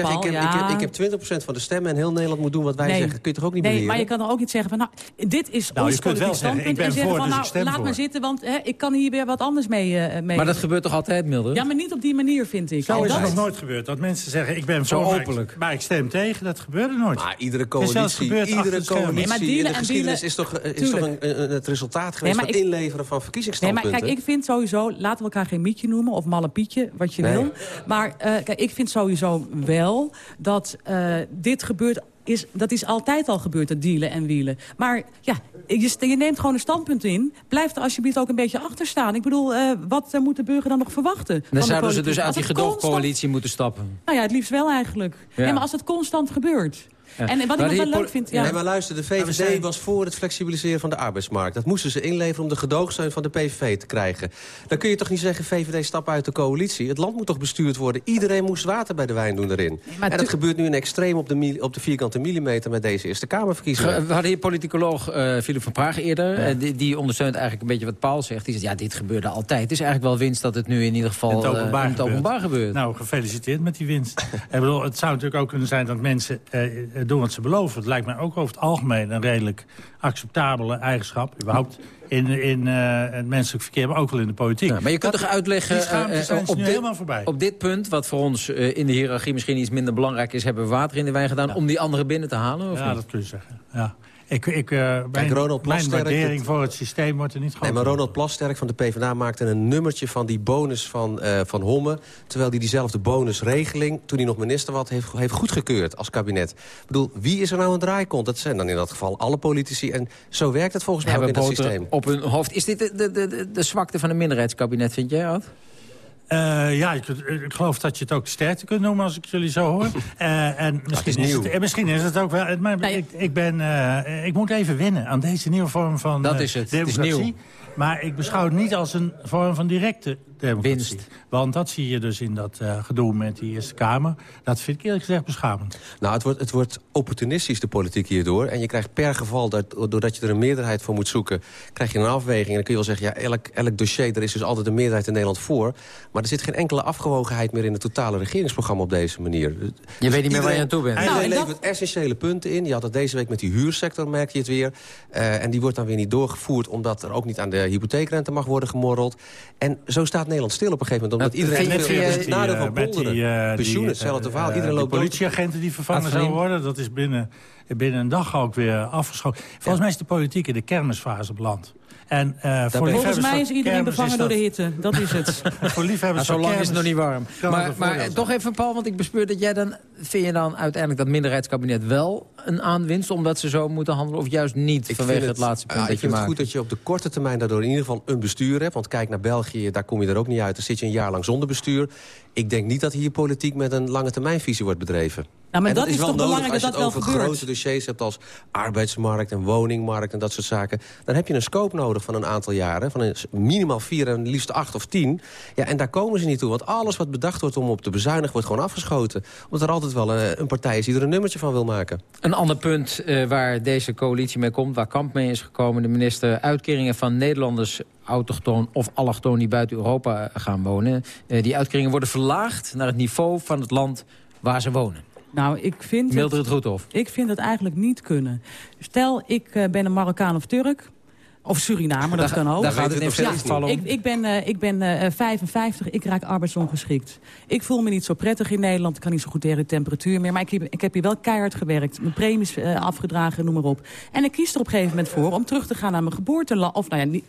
van ik heb, ja. ik, heb, ik heb 20% van de stemmen en heel Nederland moet doen wat wij zeggen. Kun je toch ook niet Nee, ook niet zeggen van, nou, dit is Nou, ons je kunt wel politiek zeggen, ik standpunt. ben en zeggen voor, van, dus ik nou, stem laat voor. maar zitten, want hè, ik kan hier weer wat anders mee, eh, mee. Maar dat gebeurt toch altijd, Mildred? Ja, maar niet op die manier, vind ik. Zo is dat- het nog nooit gebeurd. Dat mensen zeggen, ik ben Zo voor, maar ik- openlijk. Maar ik stem tegen. Dat gebeurde nooit. Maar iedere coalitie, iedere coalitie Nee, maar in de en geschiedenis dealen- is toch, is toch een, een- het resultaat geweest van ik- inleveren van Nee, maar verkiezingsstandpunten. kijk, ik vind sowieso, laten we elkaar geen mietje noemen... of malle pietje, wat je Nee. wil. Maar eh, kijk, ik vind sowieso wel dat eh, dit gebeurt... Is, dat is altijd al gebeurd, dat dealen en wielen. Maar ja, je, neemt gewoon een standpunt in. Blijf er alsjeblieft ook een beetje achter staan. Ik bedoel, eh, wat eh, moet de burger dan nog verwachten? Dan de zouden ze dus uit die constant- gedoogcoalitie moeten stappen. Nou ja, het liefst wel eigenlijk. Ja. Nee, maar als het constant gebeurt. Ja. En wat Maar ik nog wel leuk vind... Ja. Nee, maar luister, de VVD zijn- was voor het flexibiliseren van de arbeidsmarkt. Dat moesten ze inleveren om de gedoogsteun van de PVV te krijgen. Dan kun je toch niet zeggen, VVD stap uit de coalitie. Het land moet toch bestuurd worden. Iedereen moest water bij de wijn doen erin. maar en dat gebeurt nu in extreem op de, op de vierkante millimeter... met deze Eerste Kamerverkiezingen. Ge- We hadden hier politicoloog eh Philip van Praag eerder. Eh, die, die ondersteunt eigenlijk een beetje wat Paul zegt. Die zegt, ja, dit gebeurde altijd. Het is eigenlijk wel winst dat het nu in ieder geval In het eh, openbaar in het gebeurt. openbaar gebeurt. Nou, gefeliciteerd met die winst. *laughs* ik bedoel, het zou natuurlijk ook kunnen zijn dat mensen eh, doen wat ze beloven. Het lijkt mij ook over het algemeen een redelijk acceptabele eigenschap. Überhaupt in, in eh, het menselijk verkeer, maar ook wel in de politiek. Ja, maar je kunt toch uitleggen... Eh, eh, ze op, dit, helemaal voorbij. op dit punt, wat voor ons eh, in de hiërarchie misschien iets minder belangrijk is... hebben we water in de wijn gedaan om die anderen binnen te halen? Of ja, niet? dat kun je zeggen. Ja. Ik, ik, mijn, Ronald mijn Plasterk, waardering het- voor het systeem wordt er niet groter. Nee, maar Ronald Plasterk van de PvdA maakte een nummertje van die bonus van, eh, van Homme. Terwijl hij diezelfde bonusregeling, toen hij nog minister was, heeft, heeft goedgekeurd als kabinet. Ik bedoel, wie is er nou een draaikont? Dat zijn dan in dat geval alle politici. En zo werkt het volgens mij ook in dat systeem. op hun hoofd. Is dit de, de, de, de zwakte van een minderheidskabinet, vind jij, Ad? Eh, ja, ik, ik geloof dat je het ook sterkte kunt noemen als ik jullie zo hoor. *laughs* Eh, en misschien, is is nieuw. het, en misschien is het ook wel... Maar Nee. ik, ik, ben, eh, ik moet even wennen aan deze nieuwe vorm van Dat eh, is het. Het is democratie. nieuw. Maar ik beschouw het niet als een vorm van directe democratie. Winst. Want dat zie je dus in dat eh, gedoe met die Eerste Kamer. Dat vind ik eerlijk gezegd beschamend. Nou, het wordt, het wordt opportunistisch, de politiek hierdoor. En je krijgt per geval, dat, doordat je er een meerderheid voor moet zoeken... krijg je een afweging. En dan kun je wel zeggen, ja, elk, elk dossier... er is dus altijd een meerderheid in Nederland voor. Maar er zit geen enkele afgewogenheid meer in het totale regeringsprogramma op deze manier. Je weet niet meer waar je aan toe bent. Iedereen Nou, dat- levert essentiële punten in. Je had dat deze week met die huursector, merk je het weer. Eh, en die wordt dan weer niet doorgevoerd... omdat er ook niet aan de hypotheekrente mag worden gemorreld. En zo staat Nederland stil op een gegeven moment. Omdat Nou, iedereen... veel- dat het nadeel van met die, polderen. eh, Pensioenen, die, hetzelfde eh, verhaal. eh, Iedereen loopt politieagenten die vervangen zouden worden... dat is binnen, binnen een dag ook weer afgeschoten. Volgens mij is de politiek in de kermisfase beland. En, eh, voor Volgens mij is iedereen bevangen door de hitte. Dat is het. *laughs* Voor liefhebbers Maar zo lang is het nog niet warm. Maar, maar toch even, Paul, want ik bespeur dat jij dan... vind je dan uiteindelijk dat minderheidskabinet wel een aanwinst... omdat ze zo moeten handelen, of juist niet Ik vanwege vind het laatste punt ja, dat ik je vind maakt? het goed dat je op de korte termijn daardoor in ieder geval een bestuur hebt. Want kijk naar België, daar kom je er ook niet uit. Dan zit je een jaar lang zonder bestuur. Ik denk niet dat hier politiek met een lange termijnvisie wordt bedreven. Ja, maar En dat is wel toch nodig belangrijk dat als dat je wel het over gebeurt. grote dossiers hebt als arbeidsmarkt en woningmarkt en dat soort zaken. Dan heb je een scope nodig van een aantal jaren. Van een, minimaal vier en liefst acht of tien. Ja, en daar komen ze niet toe. Want alles wat bedacht wordt om op te bezuinigen wordt gewoon afgeschoten. Omdat er altijd wel een, een partij is die er een nummertje van wil maken. Een ander punt eh, waar deze coalitie mee komt, waar Kamp mee is gekomen... de minister uitkeringen van Nederlanders autochtoon of allochtoon die buiten Europa gaan wonen. Eh, die uitkeringen worden verlaagd naar het niveau van het land waar ze wonen. Nou, ik vind Mildred. Ik vind het eigenlijk niet kunnen. Stel, ik uh, ben een Marokkaan of Turk. Of Surinamer, dat kan ook. Daar gaat het in veel gevallen om. Ik, ik ben, uh, ik ben uh, 55, ik raak arbeidsongeschikt. Ik voel me niet zo prettig in Nederland. Ik kan niet zo goed tegen de temperatuur meer. Maar ik heb, ik heb hier wel keihard gewerkt. Mijn premies uh, afgedragen, noem maar op. En ik kies er op een gegeven moment voor om terug te gaan naar mijn geboorteland. Of nou ja, niet,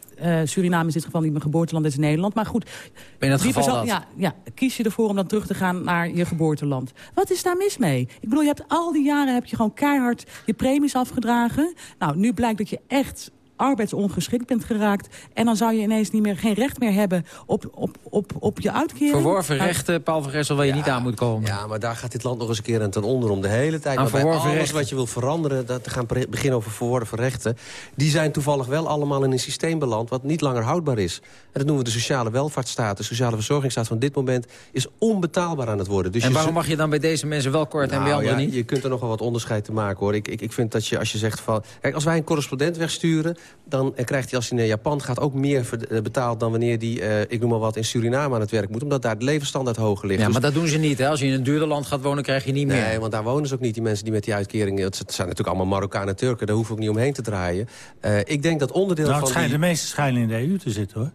Suriname is in dit geval niet mijn geboorteland, dat is Nederland. Maar goed. Ben dat geval persoon, ja, ja, kies je ervoor om dan terug te gaan naar je geboorteland. Wat is daar mis mee? Ik bedoel, je hebt al die jaren heb je gewoon keihard je premies afgedragen. Nou, nu blijkt dat je echt arbeidsongeschikt bent geraakt. En dan zou je ineens niet meer, geen recht meer hebben op, op, op, op je uitkering. Verworven rechten, Paul van Gessel, waar je niet aan moet komen. Ja, maar daar gaat dit land nog eens een keer aan ten onder om de hele tijd. maar bij alles rechten. wat je wil veranderen, dat te gaan beginnen over verworven rechten... die zijn toevallig wel allemaal in een systeem beland wat niet langer houdbaar is. En dat noemen we de sociale welvaartsstaat. De sociale verzorgingsstaat van dit moment is onbetaalbaar aan het worden. Dus en waarom mag je dan bij deze mensen wel kort nou, en bij anderen ja, niet? Je kunt er nog wel wat onderscheid te maken, hoor. Ik, ik, ik vind dat je, als je zegt van... Kijk, als wij een correspondent wegsturen dan krijgt hij als hij naar Japan gaat ook meer betaald... dan wanneer hij, uh, ik noem maar wat, in Suriname aan het werk moet. Omdat daar de levensstandaard hoger ligt. Ja, dus... maar dat doen ze niet. Hè? Als je in een duurder land gaat wonen, krijg je niet meer. Nee, want daar wonen ze ook niet, die mensen die met die uitkeringen... Het zijn natuurlijk allemaal Marokkanen en Turken, daar hoef ik niet omheen te draaien. Uh, ik denk dat onderdeel nou, van schijnt, die... De meeste schijnen in de EU te zitten, hoor.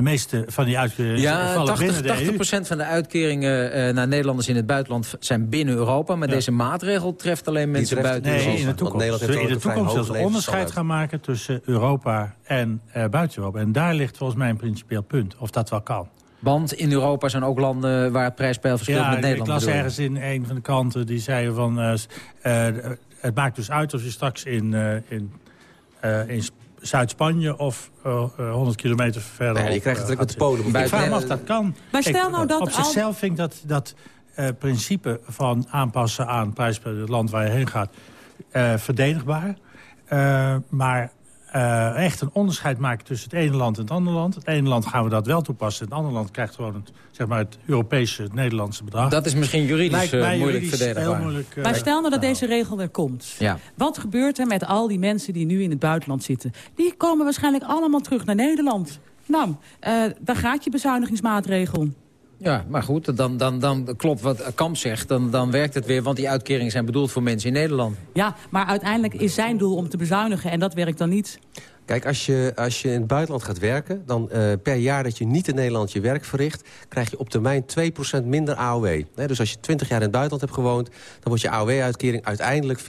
De meeste van die uitkeringen ja, vallen 80, binnen de 80 EU. van de uitkeringen uh, naar Nederlanders in het buitenland zijn binnen Europa. Maar ja. deze maatregel treft alleen mensen treft, buiten nee, Europa. in de toekomst. in de toekomst zullen ze onderscheid gaan maken tussen Europa en uh, buiten Europa. En daar ligt volgens mij een principieel punt, of dat wel kan. Want in Europa zijn ook landen waar het prijspeil verschilt ja, met Nederland. ik las ergens in een van de kanten die zeiden van... Uh, het maakt dus uit of je straks in, in, in Zuid-Spanje of uh, 100 kilometer verder. Nee, je krijgt het uh, met de Polen. Ik vraag me af dat kan. Maar stel ik, nou dat op al... zichzelf vind ik dat, dat uh, principe van aanpassen aan prijspeil... het land waar je heen gaat, uh, verdedigbaar. Uh, maar uh, echt een onderscheid maken tussen het ene land en het andere land. Het ene land gaan we dat wel toepassen. Het andere land krijgt gewoon het, zeg maar het Europese, het Nederlandse bedrag. Dat is misschien juridisch uh, moeilijk juridisch verdedigbaar. Moeilijk, uh, maar stel nou dat deze regel er komt. Ja. Wat gebeurt er met al die mensen die nu in het buitenland zitten? Die komen waarschijnlijk allemaal terug naar Nederland. Nou, daar gaat je bezuinigingsmaatregel. Ja, maar goed, dan, dan, dan klopt wat Kamp zegt. Dan, dan werkt het weer, want die uitkeringen zijn bedoeld voor mensen in Nederland. Ja, maar uiteindelijk is zijn doel om te bezuinigen en dat werkt dan niet. Kijk, als je, als je in het buitenland gaat werken... dan uh, per jaar dat je niet in Nederland je werk verricht... krijg je op termijn 2% minder AOW. He, dus als je 20 jaar in het buitenland hebt gewoond... dan wordt je AOW-uitkering uiteindelijk 40%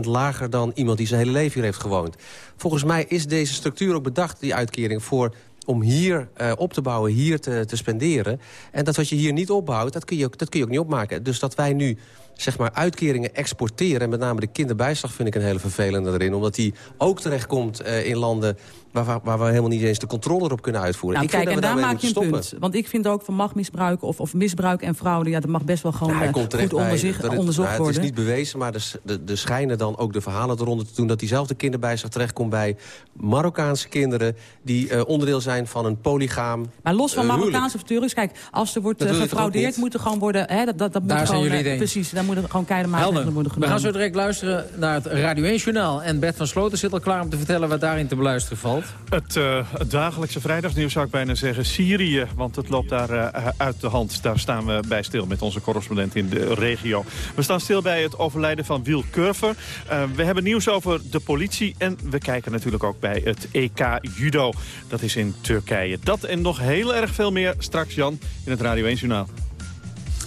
lager... dan iemand die zijn hele leven hier heeft gewoond. Volgens mij is deze structuur ook bedacht, die uitkering... voor om hier uh, op te bouwen, hier te, te spenderen. En dat wat je hier niet opbouwt, dat kun je dat kun je ook niet opmaken. Dus dat wij nu zeg maar, uitkeringen exporteren... en met name de kinderbijslag vind ik een hele vervelende erin... omdat die ook terechtkomt uh, in landen waar, waar we helemaal niet eens de controle erop kunnen uitvoeren. Nou, ik kijk, vind en dat we daar maak je een stoppen. punt. Want ik vind ook van machtmisbruik of, of misbruik en fraude... ja, dat mag best wel gewoon nou, komt goed onderzocht, onderzocht nou, worden. Het is niet bewezen, maar er de, de schijnen dan ook de verhalen eronder te doen... dat diezelfde kinderbijslag terechtkomt bij Marokkaanse kinderen... die uh, onderdeel zijn van een polygaam Maar los van uh, Marokkaanse of Turks, kijk, als er wordt uh, gefraudeerd... moet er gewoon worden... Hè, dat, dat, dat moet Daar zijn gewoon, jullie eh, het. Precies, daar moeten gewoon keiharde maatregelen worden We gaan zo direct luisteren naar het Radio 1-journaal. En Bert van Sloten zit al klaar om te vertellen wat daarin te beluisteren valt. Het, uh, het dagelijkse vrijdagnieuws zou ik bijna zeggen Syrië. Want het loopt daar uh, uit de hand. Daar staan we bij stil met onze correspondent in de regio. We staan stil bij het overlijden van Wiel Curver. Uh, we hebben nieuws over de politie. En we kijken natuurlijk ook bij het EK Judo. Dat is in Turkije. Dat en nog heel erg veel meer straks, Jan, in het Radio 1 Journaal.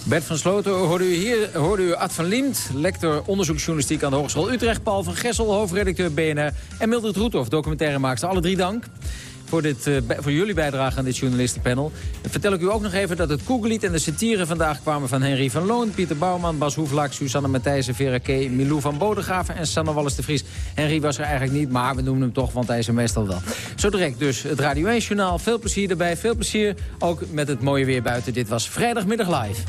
Bert van Sloten hoorde u hier hoorde u Ad van Liemt, lector onderzoeksjournalistiek aan de Hogeschool Utrecht. Paul van Gessel, hoofdredacteur BNR. En Mildred Roethoff, documentairemaakster. Alle drie dank voor, dit, uh, voor jullie bijdrage aan dit journalistenpanel. En vertel ik u ook nog even dat het Koegelied en de satire vandaag kwamen van Henry van Loon, Pieter Bouwman, Bas Hoeflaak, Susanne Matthijssen, Vera K., Milou van Bodegraven en Sanne Wallis de Vries. Henry was er eigenlijk niet, maar we noemen hem toch, want hij is er meestal wel. Zo direct dus het Radio 1 Journaal. Veel plezier erbij, veel plezier ook met het mooie weer buiten. Dit was Vrijdagmiddag Live.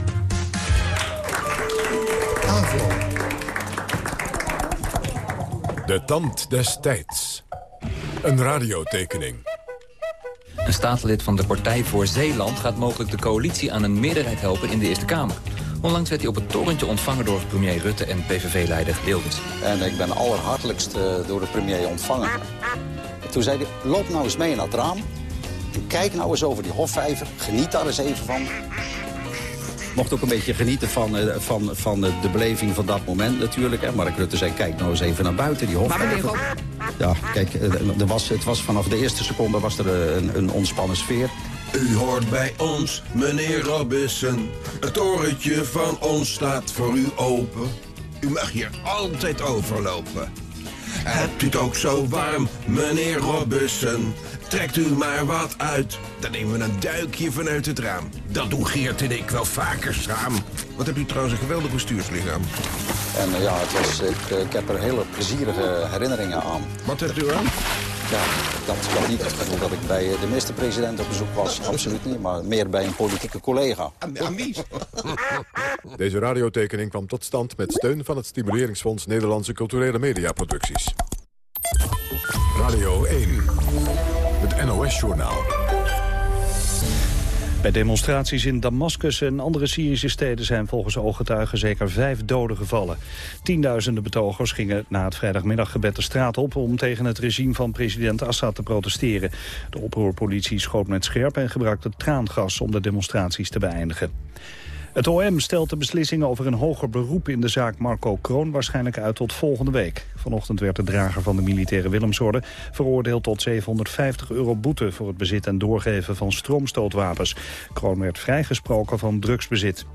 De tand des tijds. Een radiotekening. Een staatslid van de Partij voor Zeeland gaat mogelijk de coalitie aan een meerderheid helpen in de Eerste Kamer. Onlangs werd hij op het torentje ontvangen door premier Rutte en PVV-leider Wilders. En ik ben allerhartelijkst uh, door de premier ontvangen. Toen zei hij, loop nou eens mee naar het raam. En kijk nou eens over die hofvijver. Geniet daar eens even van. Mocht ook een beetje genieten van, uh, van, van de beleving van dat moment natuurlijk. Hè. Mark Rutte zei, kijk nou eens even naar buiten, die hofgraven. Ja, kijk, er was, het was vanaf de eerste seconde was er een, een ontspannen sfeer. U hoort bij ons, meneer Robissen. Het torentje van ons staat voor u open. U mag hier altijd overlopen. Hebt u het ook zo warm, meneer Robussen? Trekt u maar wat uit. Dan nemen we een duikje vanuit het raam. Dat doen Geert en ik wel vaker samen. Wat hebt u trouwens een geweldig bestuurslichaam. En eh, ja, het was, ik, eh, ik heb er hele plezierige herinneringen aan. Wat hebt u aan? Ja, dat was niet het gevoel dat ik bij de minister-president op bezoek was. Absoluut niet, maar meer bij een politieke collega. Aan wie? *laughs* Deze radiotekening kwam tot stand met steun van het Stimuleringsfonds Nederlandse Culturele Mediaproducties. Radio 1, het NOS-journaal. Bij demonstraties in Damascus en andere Syrische steden zijn volgens ooggetuigen zeker vijf doden gevallen. Tienduizenden betogers gingen na het vrijdagmiddaggebed de straat op om tegen het regime van president Assad te protesteren. De oproerpolitie schoot met scherp en gebruikte traangas om de demonstraties te beëindigen. Het OM stelt de beslissing over een hoger beroep in de zaak Marco Kroon waarschijnlijk uit tot volgende week. Vanochtend werd de drager van de militaire Willemsorde veroordeeld tot 750 euro boete voor het bezit en doorgeven van stroomstootwapens. Kroon werd vrijgesproken van drugsbezit.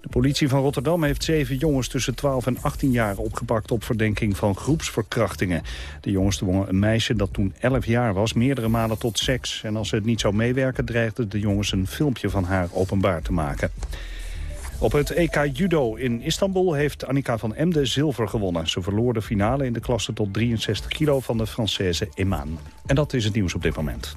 De politie van Rotterdam heeft zeven jongens tussen 12 en 18 jaar opgepakt op verdenking van groepsverkrachtingen. De jongens dwongen een meisje dat toen 11 jaar was meerdere malen tot seks. En als ze het niet zou meewerken dreigden de jongens een filmpje van haar openbaar te maken. Op het EK Judo in Istanbul heeft Annika van Emden zilver gewonnen. Ze verloor de finale in de klasse tot 63 kilo van de Française Eman. En dat is het nieuws op dit moment.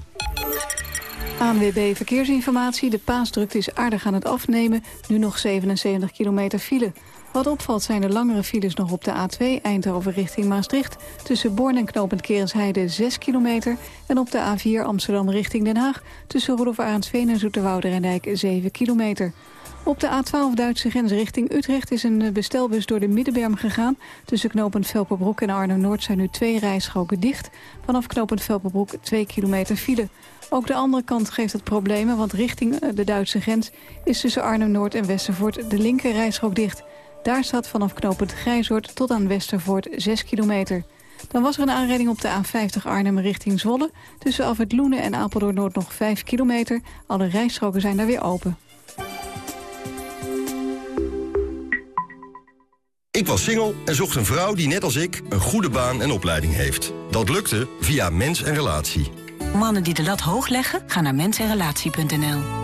ANWB Verkeersinformatie. De paasdrukte is aardig aan het afnemen. Nu nog 77 kilometer file. Wat opvalt zijn de langere files nog op de A2 Eindhoven richting Maastricht. Tussen Born en Knopend Kerensheide 6 kilometer. En op de A4 Amsterdam richting Den Haag. Tussen Rudolf Arendsveen en Zoeterwoude Rijndijk 7 kilometer. Op de A12 Duitse grens richting Utrecht is een bestelbus door de Middenberm gegaan. Tussen knooppunt Velperbroek en Arnhem-Noord zijn nu twee rijstroken dicht. Vanaf knooppunt Velperbroek 2 kilometer file. Ook de andere kant geeft het problemen, want richting de Duitse grens... is tussen Arnhem-Noord en Westervoort de linker rijstrook dicht. Daar staat vanaf knooppunt Grijzoord tot aan Westervoort 6 kilometer. Dan was er een aanrijding op de A50 Arnhem richting Zwolle. Tussen Afwet Loenen en Apeldoorn Noord nog 5 kilometer. Alle rijstroken zijn daar weer open. Ik was single en zocht een vrouw die net als ik een goede baan en opleiding heeft. Dat lukte via Mens en Relatie. Mannen die de lat hoog leggen, gaan naar mensenrelatie.nl.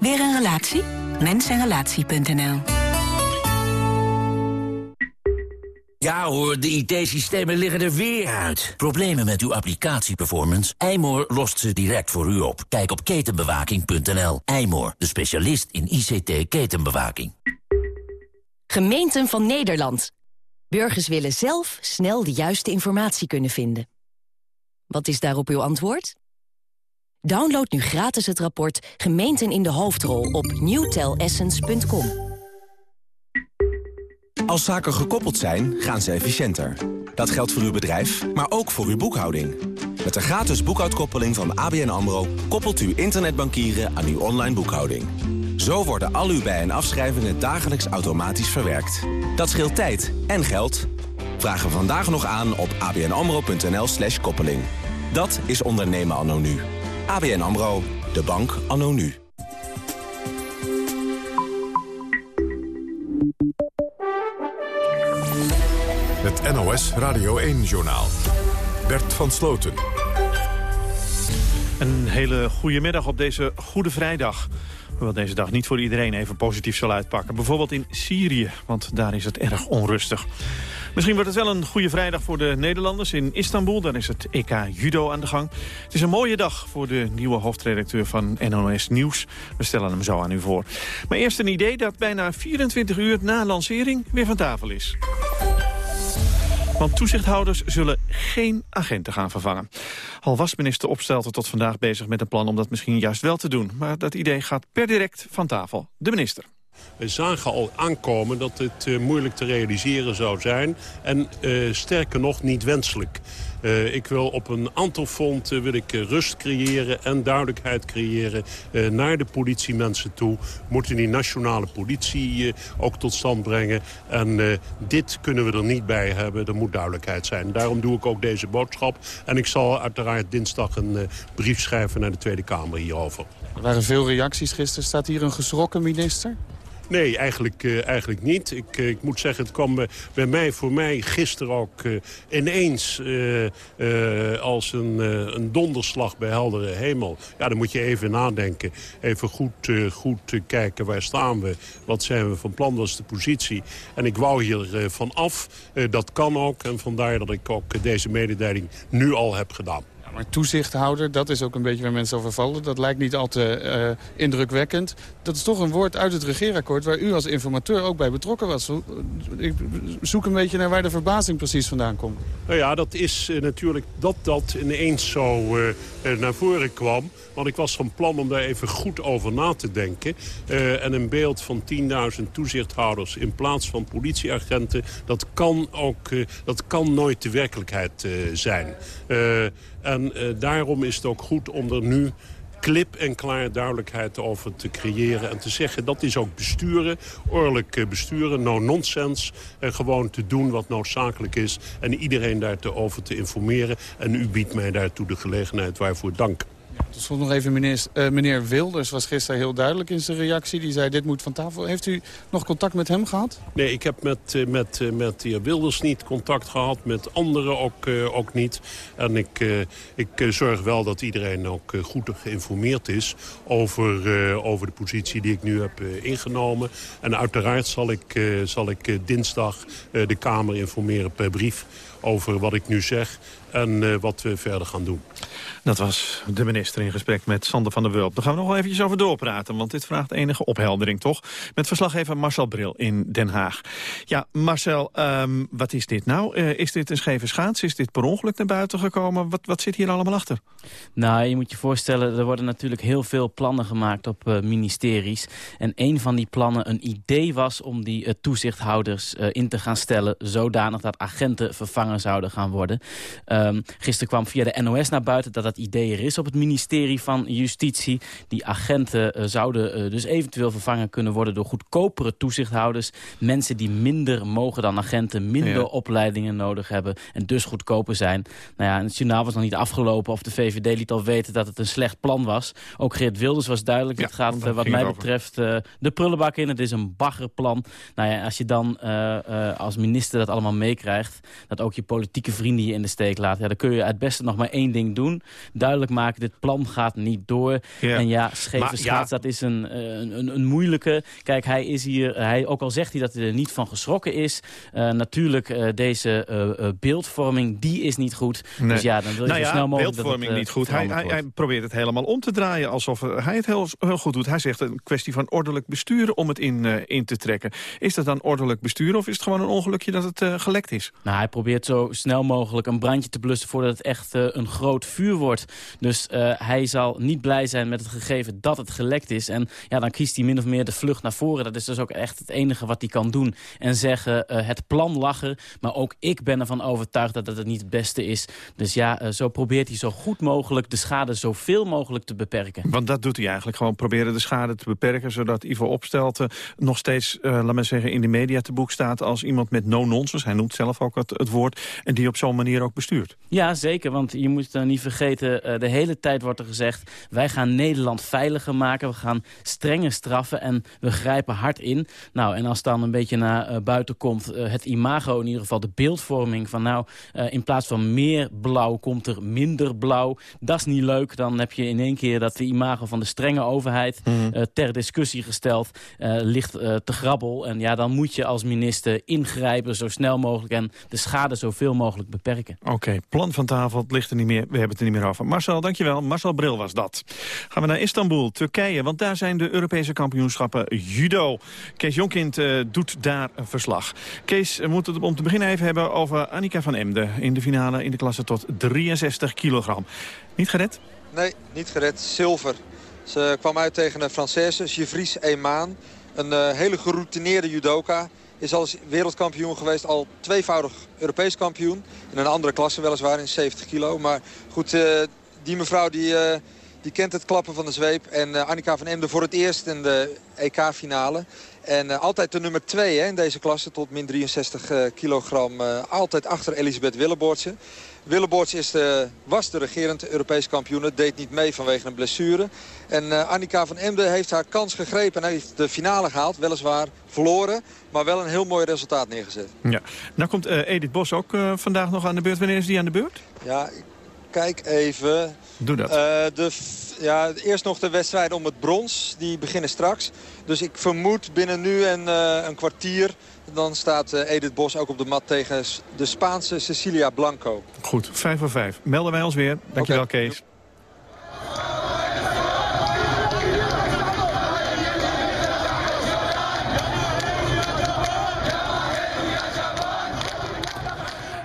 Weer een relatie? Mensenrelatie.nl Ja hoor, de IT-systemen liggen er weer uit. Problemen met uw applicatieperformance? Eymoor lost ze direct voor u op. Kijk op ketenbewaking.nl. Eymoor, de specialist in ICT-ketenbewaking. Gemeenten van Nederland. Burgers willen zelf snel de juiste informatie kunnen vinden. Wat is daarop uw antwoord? Download nu gratis het rapport Gemeenten in de Hoofdrol op newtelessence.com. Als zaken gekoppeld zijn, gaan ze efficiënter. Dat geldt voor uw bedrijf, maar ook voor uw boekhouding. Met de gratis boekhoudkoppeling van ABN AMRO... koppelt u internetbankieren aan uw online boekhouding. Zo worden al uw bij- en afschrijvingen dagelijks automatisch verwerkt. Dat scheelt tijd en geld. Vraag vandaag nog aan op abnamro.nl slash koppeling. Dat is ondernemen anno nu. ABN AMRO, de bank anno nu. Het NOS Radio 1-journaal. Bert van Sloten. Een hele goede middag op deze Goede Vrijdag. Hoewel deze dag niet voor iedereen even positief zal uitpakken. Bijvoorbeeld in Syrië, want daar is het erg onrustig. Misschien wordt het wel een goede vrijdag voor de Nederlanders. In Istanbul, daar is het EK Judo aan de gang. Het is een mooie dag voor de nieuwe hoofdredacteur van NOS Nieuws. We stellen hem zo aan u voor. Maar eerst een idee dat bijna 24 uur na lancering weer van tafel is. Want toezichthouders zullen geen agenten gaan vervangen. Al was minister Opstelten tot vandaag bezig met een plan om dat misschien juist wel te doen. Maar dat idee gaat per direct van tafel. De minister. We zagen al aankomen dat het uh, moeilijk te realiseren zou zijn. En uh, sterker nog niet wenselijk. Uh, ik wil op een aantal fronten wil ik rust creëren en duidelijkheid creëren naar de politiemensen toe. Moeten die nationale politie ook tot stand brengen. En dit kunnen we er niet bij hebben. Er moet duidelijkheid zijn. Daarom doe ik ook deze boodschap. En ik zal uiteraard dinsdag een brief schrijven naar de Tweede Kamer hierover. Er waren veel reacties gisteren. Staat hier een geschrokken minister? Nee, eigenlijk, uh, eigenlijk niet. Ik, uh, ik moet zeggen, het kwam bij, bij mij, voor mij gisteren ook ineens als een, een donderslag bij heldere hemel. Ja, dan moet je even nadenken. Even goed, goed kijken, waar staan we? Wat zijn we van plan? Wat is de positie? En ik wou hier van af. dat kan ook. En vandaar dat ik ook deze mededeling nu al heb gedaan. Maar toezichthouder, dat is ook een beetje waar mensen over vallen. Dat lijkt niet al te uh, indrukwekkend. Dat is toch een woord uit het regeerakkoord... waar u als informateur ook bij betrokken was. Ik zoek een beetje naar waar de verbazing precies vandaan komt. Nou ja, dat is uh, natuurlijk dat dat ineens zo uh, naar voren kwam. Want ik was van plan om daar even goed over na te denken. en een beeld van 10.000 toezichthouders in plaats van politieagenten... dat kan, ook, dat kan nooit de werkelijkheid zijn. En uh, daarom is het ook goed om er nu klip en klaar duidelijkheid over te creëren. En te zeggen, dat is ook besturen, oorlijk besturen, no nonsense. En gewoon te doen wat noodzakelijk is. En iedereen daarover te informeren. En u biedt mij daartoe de gelegenheid waarvoor dank. Tot slot nog even, meneer, uh, meneer Wilders was gisteren heel duidelijk in zijn reactie. Die zei, dit moet van tafel. Heeft u nog contact met hem gehad? Nee, ik heb met, uh, met, uh, met de heer Wilders niet contact gehad. Met anderen ook, ook niet. En ik, ik zorg wel dat iedereen ook goed geïnformeerd is... Over, over de positie die ik nu heb ingenomen. En uiteraard zal ik, zal ik dinsdag de Kamer informeren per brief over wat ik nu zeg en uh, wat we verder gaan doen. Dat was de minister in gesprek met Sander van der Wulp. Daar gaan we nog wel eventjes over doorpraten, want dit vraagt enige opheldering, toch? Met verslaggever Marcel Bril in Den Haag. Ja, Marcel, um, wat is dit nou? Uh, is dit een scheve schaats? Is dit per ongeluk naar buiten gekomen? Wat, wat zit hier allemaal achter? Nou, je moet je voorstellen, er worden natuurlijk heel veel plannen gemaakt op uh, ministeries. En een van die plannen, een idee was om die uh, toezichthouders in te gaan stellen... zodanig dat agenten vervangen zouden gaan worden. Um, gisteren kwam via de NOS naar buiten dat dat idee er is op het ministerie van Justitie. Die agenten uh, zouden uh, dus eventueel vervangen kunnen worden door goedkopere toezichthouders. Mensen die minder mogen dan agenten, minder ja. opleidingen nodig hebben en dus goedkoper zijn. Nou ja, het journaal was nog niet afgelopen of de VVD liet al weten dat het een slecht plan was. Ook Geert Wilders was duidelijk. Ja, het gaat uh, wat mij betreft de prullenbak in. Het is een baggerplan. Nou ja, als je dan als minister dat allemaal meekrijgt, dat ook je politieke vrienden je in de steek ja, dan kun je het beste nog maar één ding doen. Duidelijk maken, dit plan gaat niet door. Ja. En ja, scheve schaats, ja. dat is een, een, een, een, moeilijke. Kijk, hij is hier, hij, ook al zegt hij dat hij er niet van geschrokken is. Uh, natuurlijk, uh, deze uh, beeldvorming, die is niet goed. Nee. Dus ja, dan wil je nou zo snel mogelijk beeldvorming dat niet goed. Hij, hij, hij, probeert het helemaal om te draaien alsof hij het heel, heel goed doet. Hij zegt een kwestie van ordelijk besturen om het in, in te trekken. Is dat dan ordelijk besturen of is het gewoon een ongelukje dat het gelekt is? Nou, hij probeert zo snel mogelijk een brandje te blussen voordat het echt uh, een groot vuur wordt. Dus uh, hij zal niet blij zijn met het gegeven dat het gelekt is. En ja, dan kiest hij min of meer de vlucht naar voren. Dat is dus ook echt het enige wat hij kan doen. En zeggen, uh, het plan lag er, maar ook ik ben ervan overtuigd dat het niet het beste is. Dus ja, zo probeert hij zo goed mogelijk de schade zoveel mogelijk te beperken. Want dat doet hij eigenlijk, gewoon proberen de schade te beperken... zodat Ivo Opstelten nog steeds, laat maar zeggen, in de media te boek staat... als iemand met no-nonsense, hij noemt zelf ook het woord... en die op zo'n manier ook bestuurt. Ja, zeker, want je moet uh, niet vergeten, de hele tijd wordt er gezegd... wij gaan Nederland veiliger maken, we gaan strenge straffen... en we grijpen hard in. Nou, en als dan een beetje naar buiten komt het imago, in ieder geval de beeldvorming... van nou, in plaats van meer blauw komt er minder blauw. Dat is niet leuk, dan heb je in één keer dat de imago van de strenge overheid... Mhm. ter discussie gesteld, ligt te grabbel. En ja, dan moet je als minister ingrijpen zo snel mogelijk... en de schade zoveel mogelijk beperken. Oké, plan van tafel, het ligt er niet meer. We hebben het er niet meer over. Marcel, dankjewel. Marcel Bril was dat. Gaan we naar Istanbul, Turkije, want daar zijn de Europese kampioenschappen judo. Kees Jonkind uh, doet daar een verslag. Kees, we moeten het om te beginnen even hebben over Annika van Emden... in de finale in de klasse tot 63 kilogram. Niet gered? Nee, niet gered. Zilver. Ze kwam uit tegen een Française, Givries Eman. Een uh, hele geroutineerde judoka. Is al wereldkampioen geweest, al tweevoudig Europees kampioen. In een andere klasse weliswaar, in 70 kilo. Maar goed, uh, die mevrouw die, uh, die kent het klappen van de zweep. En Annika van Emden voor het eerst in de EK-finale. En altijd de nummer 2 in deze klasse tot min 63 kilogram. altijd achter Elisabeth Willeboortse. Willeboorts is de, was de regerend Europees kampioen. deed niet mee vanwege een blessure. En uh, Annika van Emden heeft haar kans gegrepen en heeft de finale gehaald. Weliswaar verloren, maar wel een heel mooi resultaat neergezet. Ja. Nou komt uh, Edith Bos ook uh, vandaag nog aan de beurt. Wanneer is die aan de beurt? Ja, kijk even. Doe dat. de, ja, eerst nog de wedstrijd om het brons. Die beginnen straks. Dus ik vermoed binnen nu en een kwartier dan staat eh, Edith Bos ook op de mat tegen de Spaanse Cecilia Blanco. Goed, 5 voor 5. Melden wij ons weer. Dankjewel okay. Kees.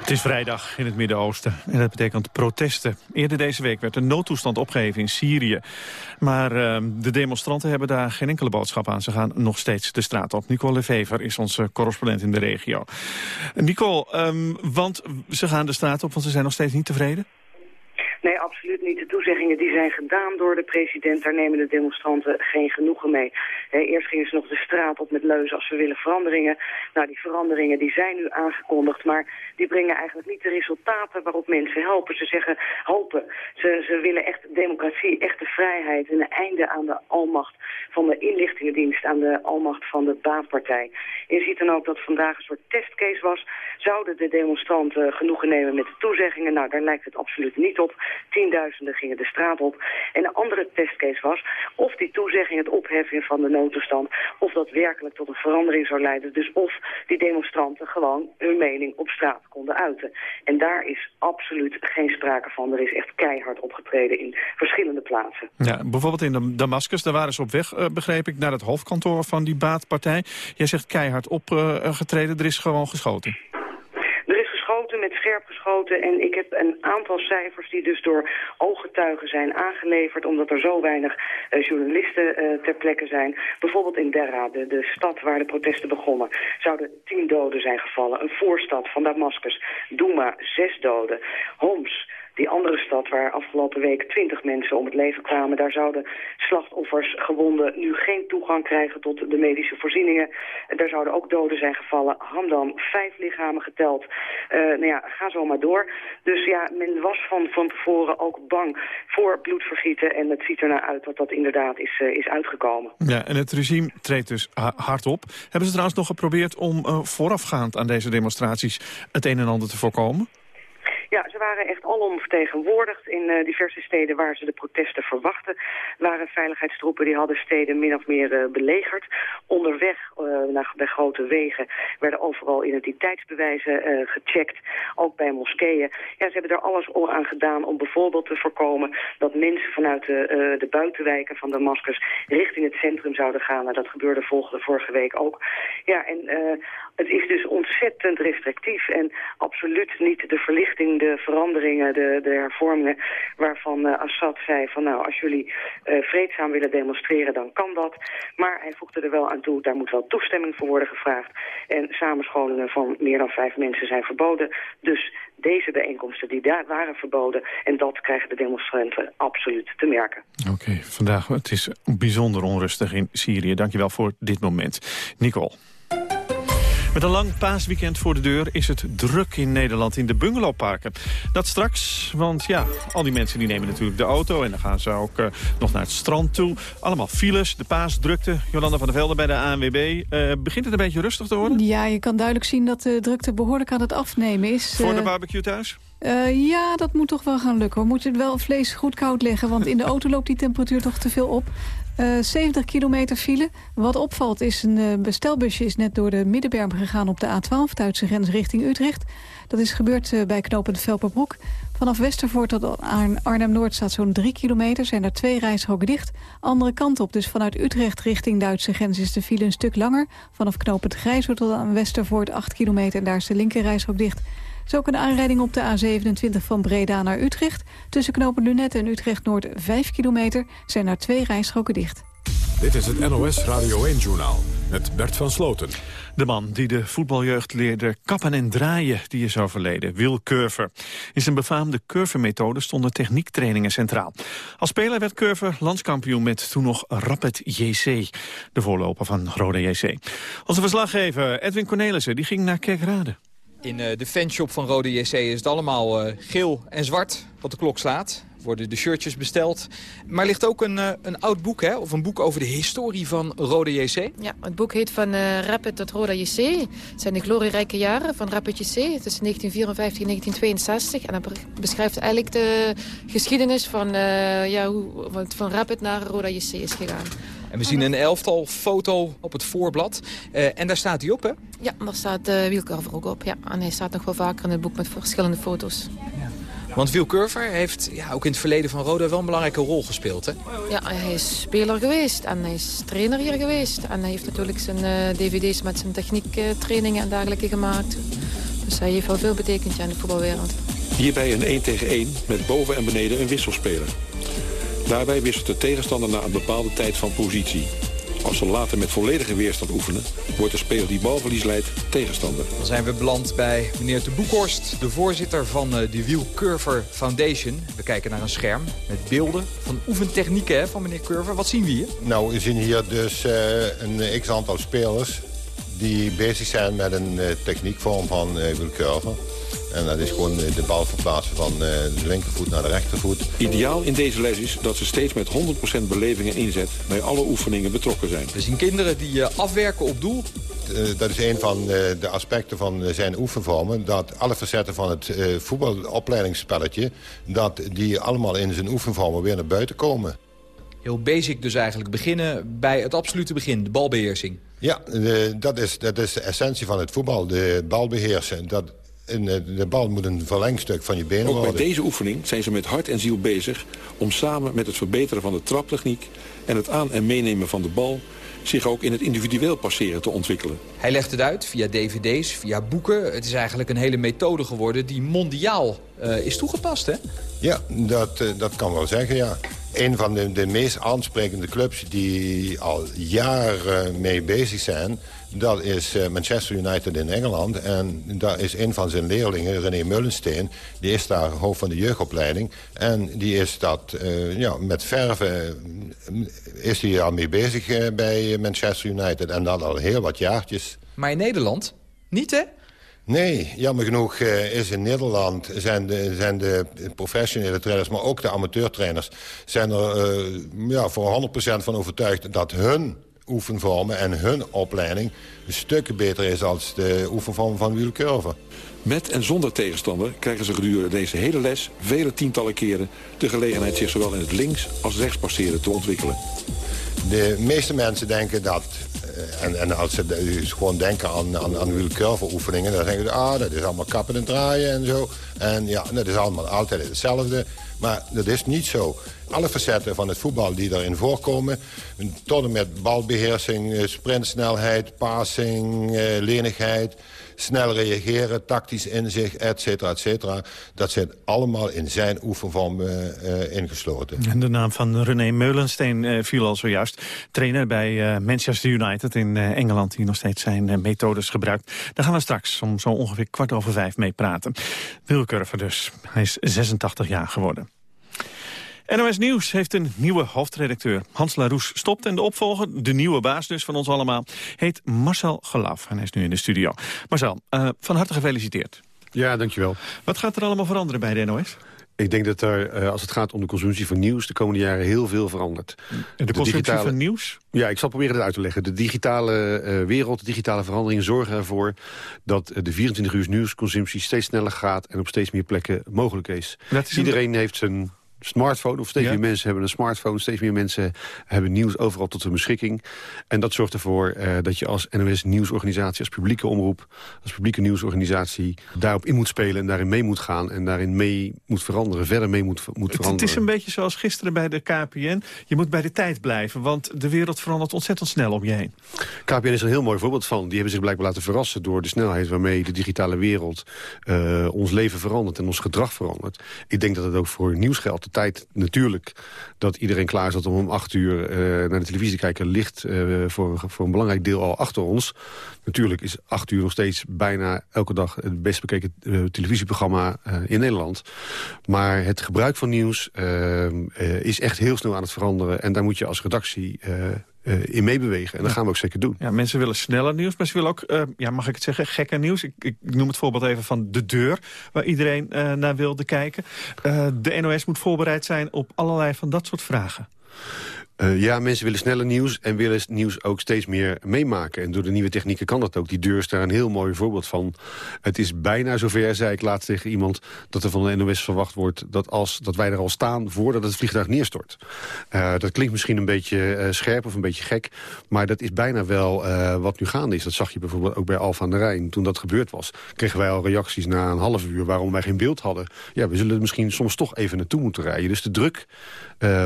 Het is vrijdag in het Midden-Oosten en dat betekent protesten. Eerder deze week werd een noodtoestand opgeheven in Syrië. Maar uh, de demonstranten hebben daar geen enkele boodschap aan. Ze gaan nog steeds de straat op. Nicole Lefever is onze correspondent in de regio. Nicole, um, want ze gaan de straat op, want ze zijn nog steeds niet tevreden? Nee, absoluut niet. De toezeggingen die zijn gedaan door de president, daar nemen de demonstranten geen genoegen mee. eerst gingen ze nog de straat op met leuzen als we willen veranderingen. Nou, die veranderingen die zijn nu aangekondigd, maar die brengen eigenlijk niet de resultaten waarop mensen helpen. Ze zeggen hopen. Ze, ze willen echt democratie, echte vrijheid en een einde aan de almacht van de inlichtingendienst, aan de almacht van de baatpartij. Je ziet dan ook dat vandaag een soort testcase was. Zouden de demonstranten genoegen nemen met de toezeggingen? Nou, daar lijkt het absoluut niet op. Tienduizenden gingen de straat op. En een andere testcase was of die toezegging, het opheffen van de noodtoestand... of dat werkelijk tot een verandering zou leiden. Dus of die demonstranten gewoon hun mening op straat konden uiten. En daar is absoluut geen sprake van. Er is echt keihard opgetreden in verschillende plaatsen. Ja, bijvoorbeeld in Damascus, daar waren ze op weg, uh, begreep ik... naar het hoofdkantoor van die baatpartij. Jij zegt keihard opgetreden, uh, er is gewoon geschoten met scherp En ik heb een aantal cijfers die dus door ooggetuigen zijn aangeleverd... omdat er zo weinig uh, journalisten uh, ter plekke zijn. Bijvoorbeeld in Derra, de, de stad waar de protesten begonnen... zouden tien doden zijn gevallen. Een voorstad van Damascus. Douma, zes doden. Homs die andere stad waar afgelopen week twintig mensen om het leven kwamen... daar zouden slachtoffers, gewonden, nu geen toegang krijgen tot de medische voorzieningen. Daar zouden ook doden zijn gevallen. Hamdan, vijf lichamen geteld. Uh, nou ja, ga zo maar door. Dus ja, men was van, van tevoren ook bang voor bloedvergieten... en het ziet er naar uit dat dat inderdaad is, uh, is uitgekomen. Ja, en het regime treedt dus hard op. Hebben ze trouwens nog geprobeerd om uh, voorafgaand aan deze demonstraties... het een en ander te voorkomen? Ja, ze waren echt alom vertegenwoordigd in uh, diverse steden waar ze de protesten verwachten. waren veiligheidstroepen die hadden steden min of meer uh, belegerd. Onderweg uh, naar, bij grote wegen werden overal identiteitsbewijzen gecheckt. Ook bij moskeeën. Ja, ze hebben er alles aan gedaan om bijvoorbeeld te voorkomen dat mensen vanuit de, de buitenwijken van Damascus richting het centrum zouden gaan. Dat gebeurde volgende, vorige week ook. Ja, en het is dus ontzettend restrictief en absoluut niet de verlichting, de veranderingen, de, de hervormingen waarvan uh, Assad zei van nou als jullie uh, vreedzaam willen demonstreren dan kan dat. Maar hij voegde er wel aan toe, daar moet wel toestemming voor worden gevraagd. En samenscholingen van meer dan vijf mensen zijn verboden. Dus deze bijeenkomsten die daar waren verboden en dat krijgen de demonstranten absoluut te merken. Oké, vandaag het is bijzonder onrustig in Syrië. Dankjewel voor dit moment. Nicole. Met een lang paasweekend voor de deur is het druk in Nederland in de bungalowparken. Dat straks, want ja, al die mensen die nemen natuurlijk de auto... en dan gaan ze ook uh, nog naar het strand toe. Allemaal files, de paasdrukte. Jolanda van der Velde bij de ANWB. Uh, begint het een beetje rustig te worden? Ja, je kan duidelijk zien dat de drukte behoorlijk aan het afnemen is. Voor de barbecue thuis? Uh, ja, dat moet toch wel gaan lukken. We moeten wel vlees goed koud leggen, want in de auto loopt die temperatuur toch te veel op. Uh, 70 kilometer file. Wat opvalt is een uh, bestelbusje is net door de Middenberm gegaan op de A12, Duitse grens richting Utrecht. Dat is gebeurd uh, bij knooppunt Velperbroek. Vanaf Westervoort tot Arnhem-Noord staat zo'n 3 kilometer. Zijn er twee rijstroken dicht. Andere kant op, dus vanuit Utrecht richting Duitse grens is de file een stuk langer. Vanaf knooppunt Grijshoort tot aan Westervoort 8 kilometer. En daar is de linker rijstrook dicht. Er is ook een aanrijding op de A27 van Breda naar Utrecht. Tussen knopen Lunet en Utrecht-Noord 5 kilometer zijn er twee rijstroken dicht. Dit is het NOS Radio 1-journaal met Bert van Sloten. De man die de voetbaljeugd leerde kappen en draaien, die is overleden, Wil Curver. In zijn befaamde Curver-methode stonden techniektrainingen centraal. Als speler werd Curver landskampioen met toen nog Rapid JC, de voorloper van Rode JC. Onze verslaggever Edwin Cornelissen die ging naar Kerkrade. In uh, de fanshop van Rode JC is het allemaal uh, geel en zwart wat de klok slaat. Worden de shirtjes besteld. Maar ligt ook een, uh, een oud boek, hè? Of een boek over de historie van Rode JC. Ja, het boek heet Van Rapid tot Rode JC. Het zijn de glorierijke jaren van Rapid JC. Tussen 1954 en 1962. En dat beschrijft eigenlijk de geschiedenis van, ja, hoe van Rapid naar Rode JC is gegaan. En we zien een elftal foto op het voorblad. Uh, en daar staat hij op, hè? Ja, daar staat de uh, wielcover ook op. Ja. En hij staat nog wel vaker in het boek met verschillende foto's. Ja. Want Wiel Curver heeft ja, ook in het verleden van Roda wel een belangrijke rol gespeeld, hè? Ja, hij is speler geweest en hij is trainer hier geweest. En hij heeft natuurlijk zijn uh, dvd's met zijn techniektrainingen en dergelijke gemaakt. Dus hij heeft wel veel betekend ja, in de voetbalwereld. Hierbij een 1 tegen 1 met boven en beneden een wisselspeler. Daarbij wisselt de tegenstander na een bepaalde tijd van positie. Als ze later met volledige weerstand oefenen... wordt de speler die balverlies leidt tegenstander. Dan zijn we beland bij meneer de Boekhorst... de voorzitter van de Wiel Curver Foundation. We kijken naar een scherm met beelden van oefentechnieken hè, van meneer Curver. Wat zien we hier? Nou, we zien hier dus uh, een x-aantal spelers... die bezig zijn met een uh, techniekvorm van uh, Wiel Curver... En dat is gewoon de bal verplaatsen van de linkervoet naar de rechtervoet. Ideaal in deze les is dat ze steeds met 100% beleving en inzet bij alle oefeningen betrokken zijn. We zien kinderen die afwerken op doel. Dat is een van de aspecten van zijn oefenvormen. Dat alle facetten van het voetbalopleidingsspelletje... dat die allemaal in zijn oefenvormen weer naar buiten komen. Heel basic dus eigenlijk. Beginnen bij het absolute begin, de balbeheersing. Ja, de, dat, is, dat is de essentie van het voetbal. De bal beheersen. Dat en de bal moet een verlengstuk van je benen Ook worden. bij deze oefening zijn ze met hart en ziel bezig... om samen met het verbeteren van de traptechniek... en het aan- en meenemen van de bal... zich ook in het individueel passeren te ontwikkelen. Hij legt het uit via dvd's, via boeken. Het is eigenlijk een hele methode geworden die mondiaal uh, is toegepast, hè? Ja, dat, uh, dat kan wel zeggen, ja. Een van de, de meest aansprekende clubs die al jaren mee bezig zijn... dat is uh, Manchester United in Engeland. En daar is een van zijn leerlingen, René Mullensteen... die is daar hoofd van de jeugdopleiding. En die is dat uh, ja, met verven is hij al mee bezig uh, bij Manchester United. En dat al heel wat jaartjes. Maar in Nederland niet, hè? Nee, jammer genoeg uh, is in Nederland zijn de, zijn de professionele trainers... maar ook de amateurtrainers zijn er ja, voor 100% van overtuigd... dat hun oefenvormen en hun opleiding een stuk beter is... als de oefenvorm van wielcurven. Met en zonder tegenstander krijgen ze gedurende deze hele les... vele tientallen keren de gelegenheid zich zowel in het links als rechts passeren te ontwikkelen. De meeste mensen denken dat en, en, als ze dus gewoon denken aan, aan, aan wielcurve-oefeningen... dan denken ze, ah, dat is allemaal kappen en draaien en zo. En ja, dat is allemaal altijd hetzelfde. Maar dat is niet zo. Alle facetten van het voetbal die erin voorkomen... tot en met balbeheersing, sprintsnelheid, passing, lenigheid... snel reageren, tactisch inzicht, et cetera, et cetera... dat zit allemaal in zijn oefenvorm uh, ingesloten. En de naam van René Meulensteen uh, viel al zojuist. Trainer bij Manchester United in Engeland... die nog steeds zijn methodes gebruikt. Daar gaan we straks om zo ongeveer kwart over vijf mee praten. Wilcurver dus. Hij is 86 jaar geworden. NOS Nieuws heeft een nieuwe hoofdredacteur. Hans Laroes stopt en de opvolger, de nieuwe baas dus van ons allemaal... heet Marcel Gelaf en hij is nu in de studio. Marcel, uh, van harte gefeliciteerd. Ja, dankjewel. Wat gaat er allemaal veranderen bij de NOS? Ik denk dat er, uh, als het gaat om de consumptie van nieuws... de komende jaren heel veel verandert. De, de consumptie digitale... van nieuws? Ja, ik zal proberen het uit te leggen. De digitale uh, wereld, de digitale veranderingen zorgen ervoor... dat de 24 uur nieuwsconsumptie steeds sneller gaat... en op steeds meer plekken mogelijk is. is Iedereen een... heeft zijn smartphone. Of steeds meer mensen hebben een smartphone. Steeds meer mensen hebben nieuws overal tot hun beschikking. En dat zorgt ervoor uh, dat je als NOS nieuwsorganisatie, als publieke omroep, als publieke nieuwsorganisatie daarop in moet spelen en daarin mee moet gaan en daarin mee moet veranderen, verder mee moet, moet veranderen. Het is een beetje zoals gisteren bij de KPN. Je moet bij de tijd blijven, want de wereld verandert ontzettend snel om je heen. KPN is een heel mooi voorbeeld van. Die hebben zich blijkbaar laten verrassen door de snelheid waarmee de digitale wereld uh, ons leven verandert en ons gedrag verandert. Ik denk dat het ook voor nieuws geldt tijd natuurlijk dat iedereen klaar zat om om acht uur uh, naar de televisie te kijken... ligt uh, voor, voor een belangrijk deel al achter ons. Natuurlijk is acht uur nog steeds bijna elke dag het best bekeken uh, televisieprogramma in Nederland. Maar het gebruik van nieuws is echt heel snel aan het veranderen. En daar moet je als redactie in meebewegen. En dat gaan we ook zeker doen. Ja, mensen willen sneller nieuws, maar ze willen ook, uh, ja, mag ik het zeggen, gekker nieuws. Ik, ik, noem het voorbeeld even van De Deur, waar iedereen uh, naar wilde kijken. de NOS moet voorbereid zijn op allerlei van dat soort vragen. Uh, ja, mensen willen sneller nieuws en willen nieuws ook steeds meer meemaken. En door de nieuwe technieken kan dat ook. Die deur is daar een heel mooi voorbeeld van. Het is bijna zover, zei ik laatst tegen iemand... dat er van de NOS verwacht wordt dat, als, dat wij er al staan... voordat het vliegtuig neerstort. Uh, dat klinkt misschien een beetje uh, scherp of een beetje gek... maar dat is bijna wel wat nu gaande is. Dat zag je bijvoorbeeld ook bij Alfa aan de Rijn. Toen dat gebeurd was, kregen wij al reacties na een half uur... waarom wij geen beeld hadden. Ja, we zullen misschien soms toch even naartoe moeten rijden. Dus de druk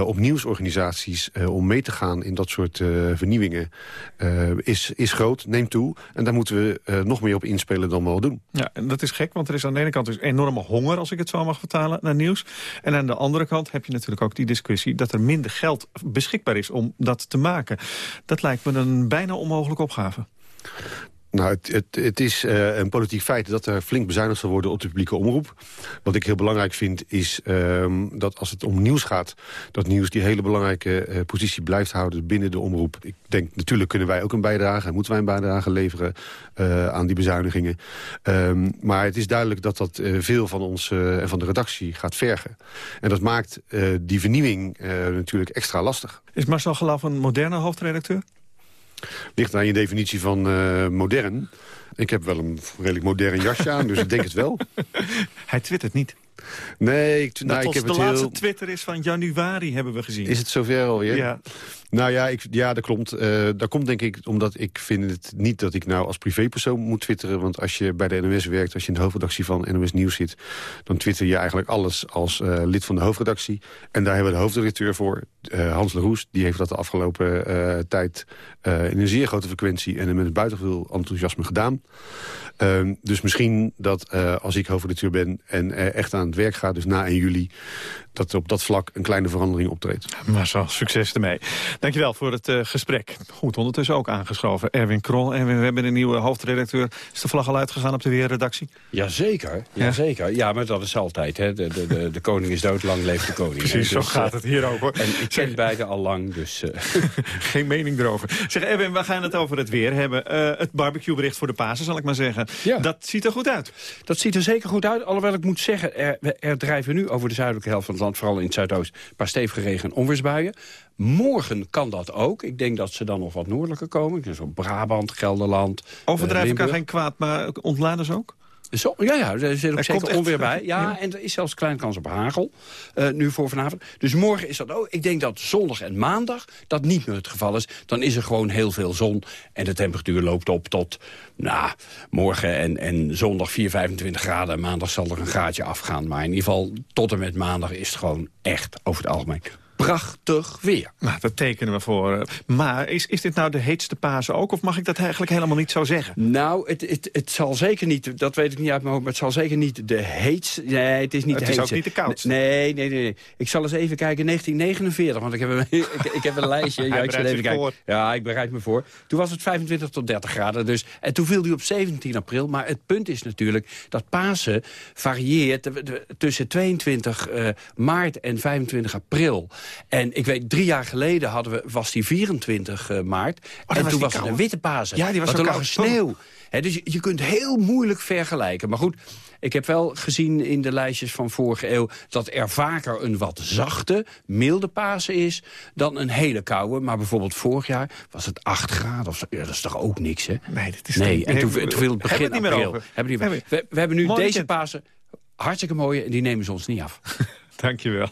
op nieuwsorganisaties uh, om mee te gaan in dat soort uh, vernieuwingen uh, is, is groot, neemt toe. En daar moeten we nog meer op inspelen dan we al doen. Ja, en dat is gek, want er is aan de ene kant dus enorme honger... als ik het zo mag vertalen, naar nieuws. En aan de andere kant heb je natuurlijk ook die discussie... dat er minder geld beschikbaar is om dat te maken. Dat lijkt me een bijna onmogelijke opgave. Nou, het, het, is uh, een politiek feit dat er flink bezuinigd zal worden op de publieke omroep. Wat ik heel belangrijk vind is um, dat als het om nieuws gaat... dat nieuws die hele belangrijke uh, positie blijft houden binnen de omroep. Ik denk, natuurlijk kunnen wij ook een bijdrage... en moeten wij een bijdrage leveren uh, aan die bezuinigingen. Um, maar het is duidelijk dat dat veel van ons en van de redactie gaat vergen. En dat maakt die vernieuwing natuurlijk extra lastig. Is Marcel Gelaf een moderne hoofdredacteur? Ligt aan je definitie van uh, modern. Ik heb wel een redelijk modern jasje aan, dus ik denk het wel. *laughs* Hij twittert niet. Nee, ik, nou, ik heb de het laatste heel... Twitter is van januari, hebben we gezien. Is het zover alweer? Ja. Nou ja, ik, ja dat klopt. Uh, dat komt denk ik omdat ik vind het niet dat ik nou als privépersoon moet twitteren. Want als je bij de NOS werkt, als je in de hoofdredactie van NOS Nieuws zit... dan twitter je eigenlijk alles als uh, lid van de hoofdredactie. En daar hebben we de hoofdredacteur voor, uh, Hans Leroes. Die heeft dat de afgelopen tijd in een zeer grote frequentie... en met buitengewoon enthousiasme gedaan. Uh, dus misschien dat als ik hoofdredacteur ben en echt aan het werk ga... dus na 1 juli, dat op dat vlak een kleine verandering optreedt. Maar zo, succes ermee. Dankjewel voor het uh, gesprek. Goed, ondertussen ook aangeschoven. Erwin Krol. En we hebben een nieuwe hoofdredacteur. Is de vlag al uitgegaan op de weerredactie? Jazeker, jazeker. Ja, maar dat is altijd. Hè. De, de, de, de koning is dood, lang leeft de koning. Precies, hè. zo Dus, gaat het hier ook hoor. En ik ken beide al lang, dus... Uh... *laughs* Geen mening erover. Zeg Erwin, we gaan het over het weer hebben. Uh, het barbecuebericht voor de Pasen, zal ik maar zeggen. Ja. Dat ziet er goed uit. Dat ziet er zeker goed uit. Alhoewel ik moet zeggen, er, er drijven nu over de zuidelijke helft van het land... vooral in het zuidoost, een paar stevige regen- en onweersbuien. Morgen kan dat ook. Ik denk dat ze dan nog wat noordelijker komen. Zo Brabant, Gelderland, Overdrijven uh, kan geen kwaad, maar ontladen ze ook? Zo, ja, ja, er zit ook Er zeker onweer bij. Ja, ja. en er is zelfs een kleine kans op hagel eh, nu voor vanavond. Dus morgen is dat ook. Ik denk dat zondag en maandag dat niet meer het geval is. Dan is er gewoon heel veel zon en de temperatuur loopt op tot... Nou, morgen en, en zondag 4, 25 graden. En maandag zal er een graadje afgaan. Maar in ieder geval tot en met maandag is het gewoon echt over het algemeen prachtig weer. Nou, dat tekenen we voor. eh. Maar is, is dit nou de heetste Pasen ook? Of mag ik dat eigenlijk helemaal niet zo zeggen? Nou, het, het, het zal zeker niet, dat weet ik niet uit mijn hoofd... maar het zal zeker niet de heetste... Nee, het is niet Het de is ook heetste. niet de koudste. Nee, nee, nee, nee. Ik zal eens even kijken, 1949, want ik heb een, *laughs* ik, ik heb een lijstje. Ja, ik zal even kijken. Ja, ik bereid me voor. Toen was het 25 tot 30 graden. Dus, en toen viel die op 17 april. Maar het punt is natuurlijk dat Pasen varieert tussen 22 eh, maart en 25 april. En ik weet, drie jaar geleden hadden we, was die 24 eh, maart. was en toen was het een witte Pasen. Ja, die was Want er lag sneeuw. Hè, dus je, je kunt heel moeilijk vergelijken. Maar goed, ik heb wel gezien in de lijstjes van vorige eeuw... dat er vaker een wat zachte, milde Pasen is... dan een hele koude. Maar bijvoorbeeld vorig jaar was het 8 graden. Of zo. Ja, dat is toch ook niks, hè? Nee, dat is Nee, niet- en toen, viel het hebben begin het niet meer april. over. Hebben we, niet meer. Hebben we, we hebben nu Mooi deze. Pasen hartstikke mooie... en die nemen ze ons niet af. Dankjewel,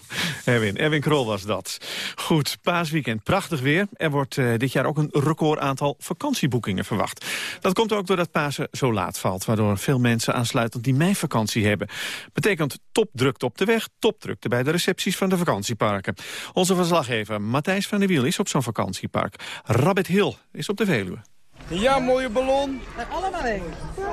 Erwin. Erwin Krol was dat. Goed, paasweekend, prachtig weer. Er wordt eh, dit jaar ook een record aantal vakantieboekingen verwacht. Dat komt ook doordat Pasen zo laat valt... waardoor veel mensen aansluitend die meivakantie hebben. Betekent topdrukte op de weg, topdrukte bij de recepties van de vakantieparken. Onze verslaggever Matthijs van der Wiel is op zo'n vakantiepark. Rabbit Hill is op de Veluwe. Ja, mooie ballon. Allemaal één.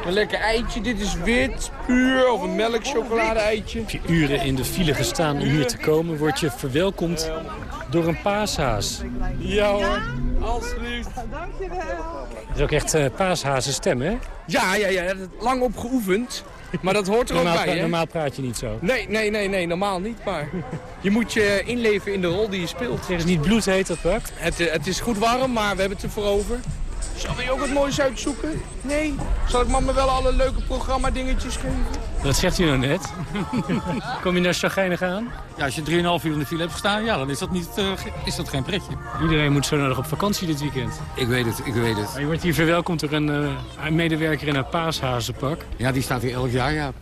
Een lekker eitje. Dit is wit, puur of een melkchocolade-eitje. Heb je uren in de file gestaan om hier te komen, word je verwelkomd door een paashaas. Ja hoor, alsjeblieft. Dat is ook echt uh, paashazen stem, hè? Ja, ja, ja. Lang opgeoefend. Maar dat hoort er ook Normaal, bij, pra- hè? normaal praat je niet zo. Nee, nee, nee, nee, normaal niet. Maar je moet je inleven in de rol die je speelt. Het is niet bloedheet, dat pak. Het, eh, het is goed warm, maar we hebben het ervoor over. Zal je ook wat moois uitzoeken? Nee? Zal ik mama wel alle leuke programma-dingetjes geven? Wat zegt u nou net? Kom je naar chagrijnig aan? Ja, als je 3,5 uur in de file hebt gestaan, ja, dan is dat, niet, eh, is dat geen pretje. Iedereen moet zo nodig op vakantie dit weekend. Ik weet het, ik weet het. Maar je wordt hier verwelkomd door een, eh, een medewerker in een paashazenpak. Ja, die staat hier elk jaar, ja.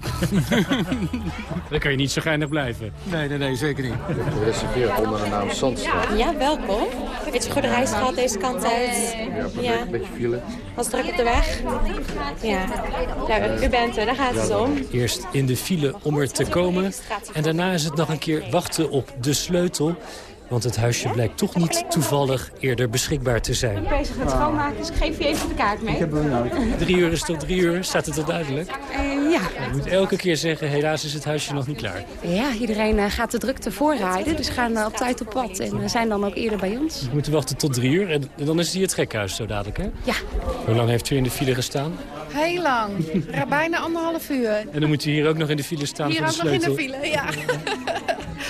*laughs* Dan kan je niet chagrijnig blijven. Nee, nee, nee, zeker niet. Gereserveerd onder de naam Zandstraat. Ja, welkom. Heeft u een goede reis gehad deze kant uit? Ja, een beetje file. Was het druk op de weg? Ja. Nou, u bent er, daar gaat het om. Eerst in de file om er te komen. En daarna is het nog een keer wachten op de sleutel. Want het huisje blijkt toch niet toevallig eerder beschikbaar te zijn. bezig met schoonmaken, dus ik geef je even de kaart mee. Drie uur is tot drie uur, staat het al duidelijk? Eh, ja. Je moet elke keer zeggen, helaas is het huisje nog niet klaar. ja, iedereen eh, gaat de drukte voorrijden, dus gaan eh, op tijd op pad en zijn dan ook eerder bij ons. We moeten wachten tot drie uur en en dan is het hier het gekhuis zo dadelijk, hè? Ja. Hoe lang heeft u in de file gestaan? Heel lang. *laughs* Bijna anderhalf uur. En dan moet u hier ook nog in de file staan Hier voor de ook nog in sleutel. de file, ja. *laughs*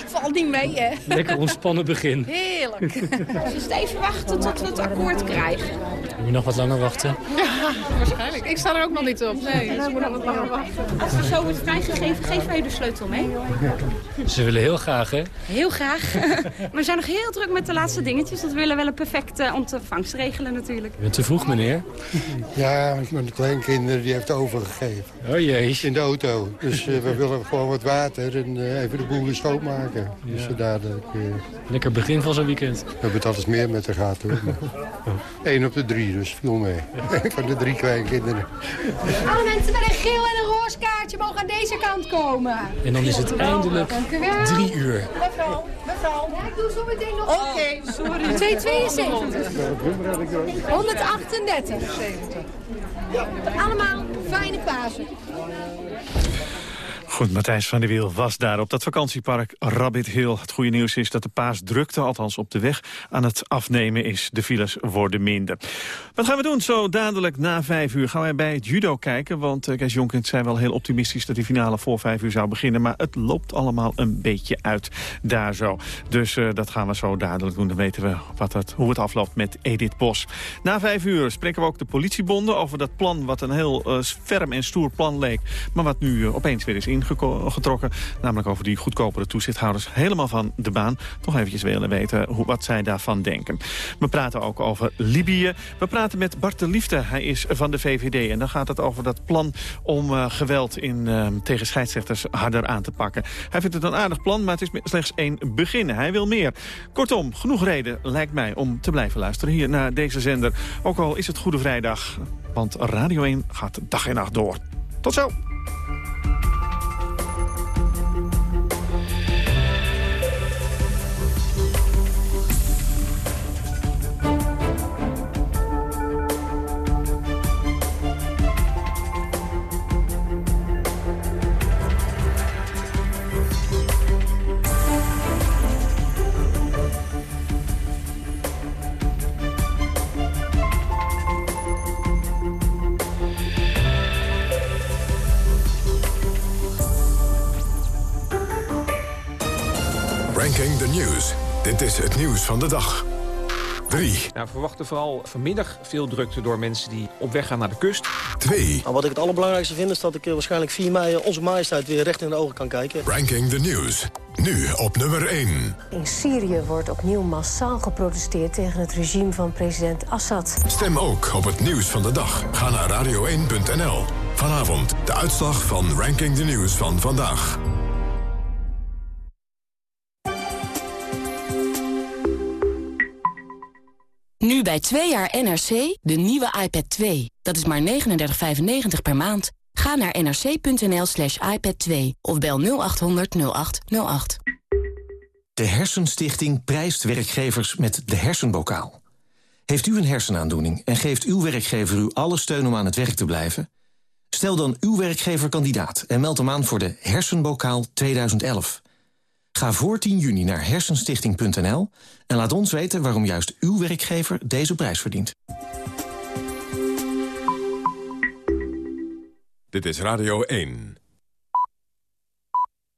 Valt niet mee, hè? Lekker ontspannen begin. Heerlijk. *laughs* Dus even wachten tot we het akkoord krijgen. Moet je nog wat langer wachten? *laughs* Ja, waarschijnlijk. Ik sta er ook nog niet op. Nee, dus ik moet nog wat langer wachten. Als het zo wordt vrijgegeven, geef wij de sleutel mee. Ze willen heel graag, hè? Heel graag. Maar *laughs* we zijn nog heel druk met de laatste dingetjes. Dat we willen wel een perfecte ontvangst regelen natuurlijk. Je bent te vroeg, meneer. Ja, mijn kleinkinderen die heeft overgegeven. Oh jee. In de auto. Dus eh, we willen gewoon wat water en eh, even de boel weer schoonmaken. Dus we dadelijk... eh, Lekker begin van zo'n weekend. we hebben het alles meer met de gaten. *laughs* Eén op de drie, dus viel mee. *laughs* Van de drie kleinkinderen. Alle mensen met een geel en een roze kaartje mogen aan deze kant komen. En dan is het eindelijk drie uur. Mevrouw, mevrouw. Ja, ik doe zo meteen nog. Oké, sorry. 272. 138. Allemaal fijne Pasen. Goed, Matthijs van der Wiel was daar op dat vakantiepark Rabbit Hill. Het goede nieuws is dat de paasdrukte, althans op de weg, aan het afnemen is. De files worden minder. Wat gaan we doen? Zo dadelijk na vijf uur gaan wij bij het judo kijken. Want uh, Kees Jonkens zei wel heel optimistisch dat die finale voor vijf uur zou beginnen. Maar het loopt allemaal een beetje uit daar zo. Dus uh, dat gaan we zo dadelijk doen. Dan weten we wat het, hoe het afloopt met Edith Bos. Na vijf uur spreken we ook de politiebonden over dat plan... wat een heel uh, ferm en stoer plan leek, maar wat nu opeens weer is ingetrokken. Namelijk over die goedkopere toezichthouders helemaal van de baan. Toch eventjes willen weten hoe, wat zij daarvan denken. We praten ook over Libië. We praten met Bart de Liefde. Hij is van de VVD. En dan gaat het over dat plan om uh, geweld in, uh, tegen scheidsrechters harder aan te pakken. Hij vindt het een aardig plan, maar het is slechts één begin. Hij wil meer. Kortom, genoeg reden lijkt mij om te blijven luisteren hier naar deze zender. Ook al is het Goede Vrijdag, want Radio 1 gaat dag en nacht door. Tot zo! De dag. 3. Nou, we verwachten vooral vanmiddag veel drukte door mensen die op weg gaan naar de kust. 2. Nou, wat ik het allerbelangrijkste vind is dat ik eh, waarschijnlijk 4 mei eh, onze majesteit weer recht in de ogen kan kijken. Ranking the News. Nu op nummer 1. In Syrië wordt opnieuw massaal geprotesteerd tegen het regime van president Assad. Stem ook op het nieuws van de dag. Ga naar radio1.nl. Vanavond de uitslag van Ranking the News van vandaag. Nu bij 2 jaar NRC de nieuwe iPad 2. Dat is maar 39,95 per maand. Ga naar nrc.nl slash iPad 2 of bel 0800 0808. De Hersenstichting prijst werkgevers met de hersenbokaal. Heeft u een hersenaandoening en geeft uw werkgever u alle steun om aan het werk te blijven? Stel dan uw werkgever kandidaat en meld hem aan voor de Hersenbokaal 2011. Ga voor 10 juni naar hersenstichting.nl en laat ons weten waarom juist uw werkgever deze prijs verdient. Dit is Radio 1.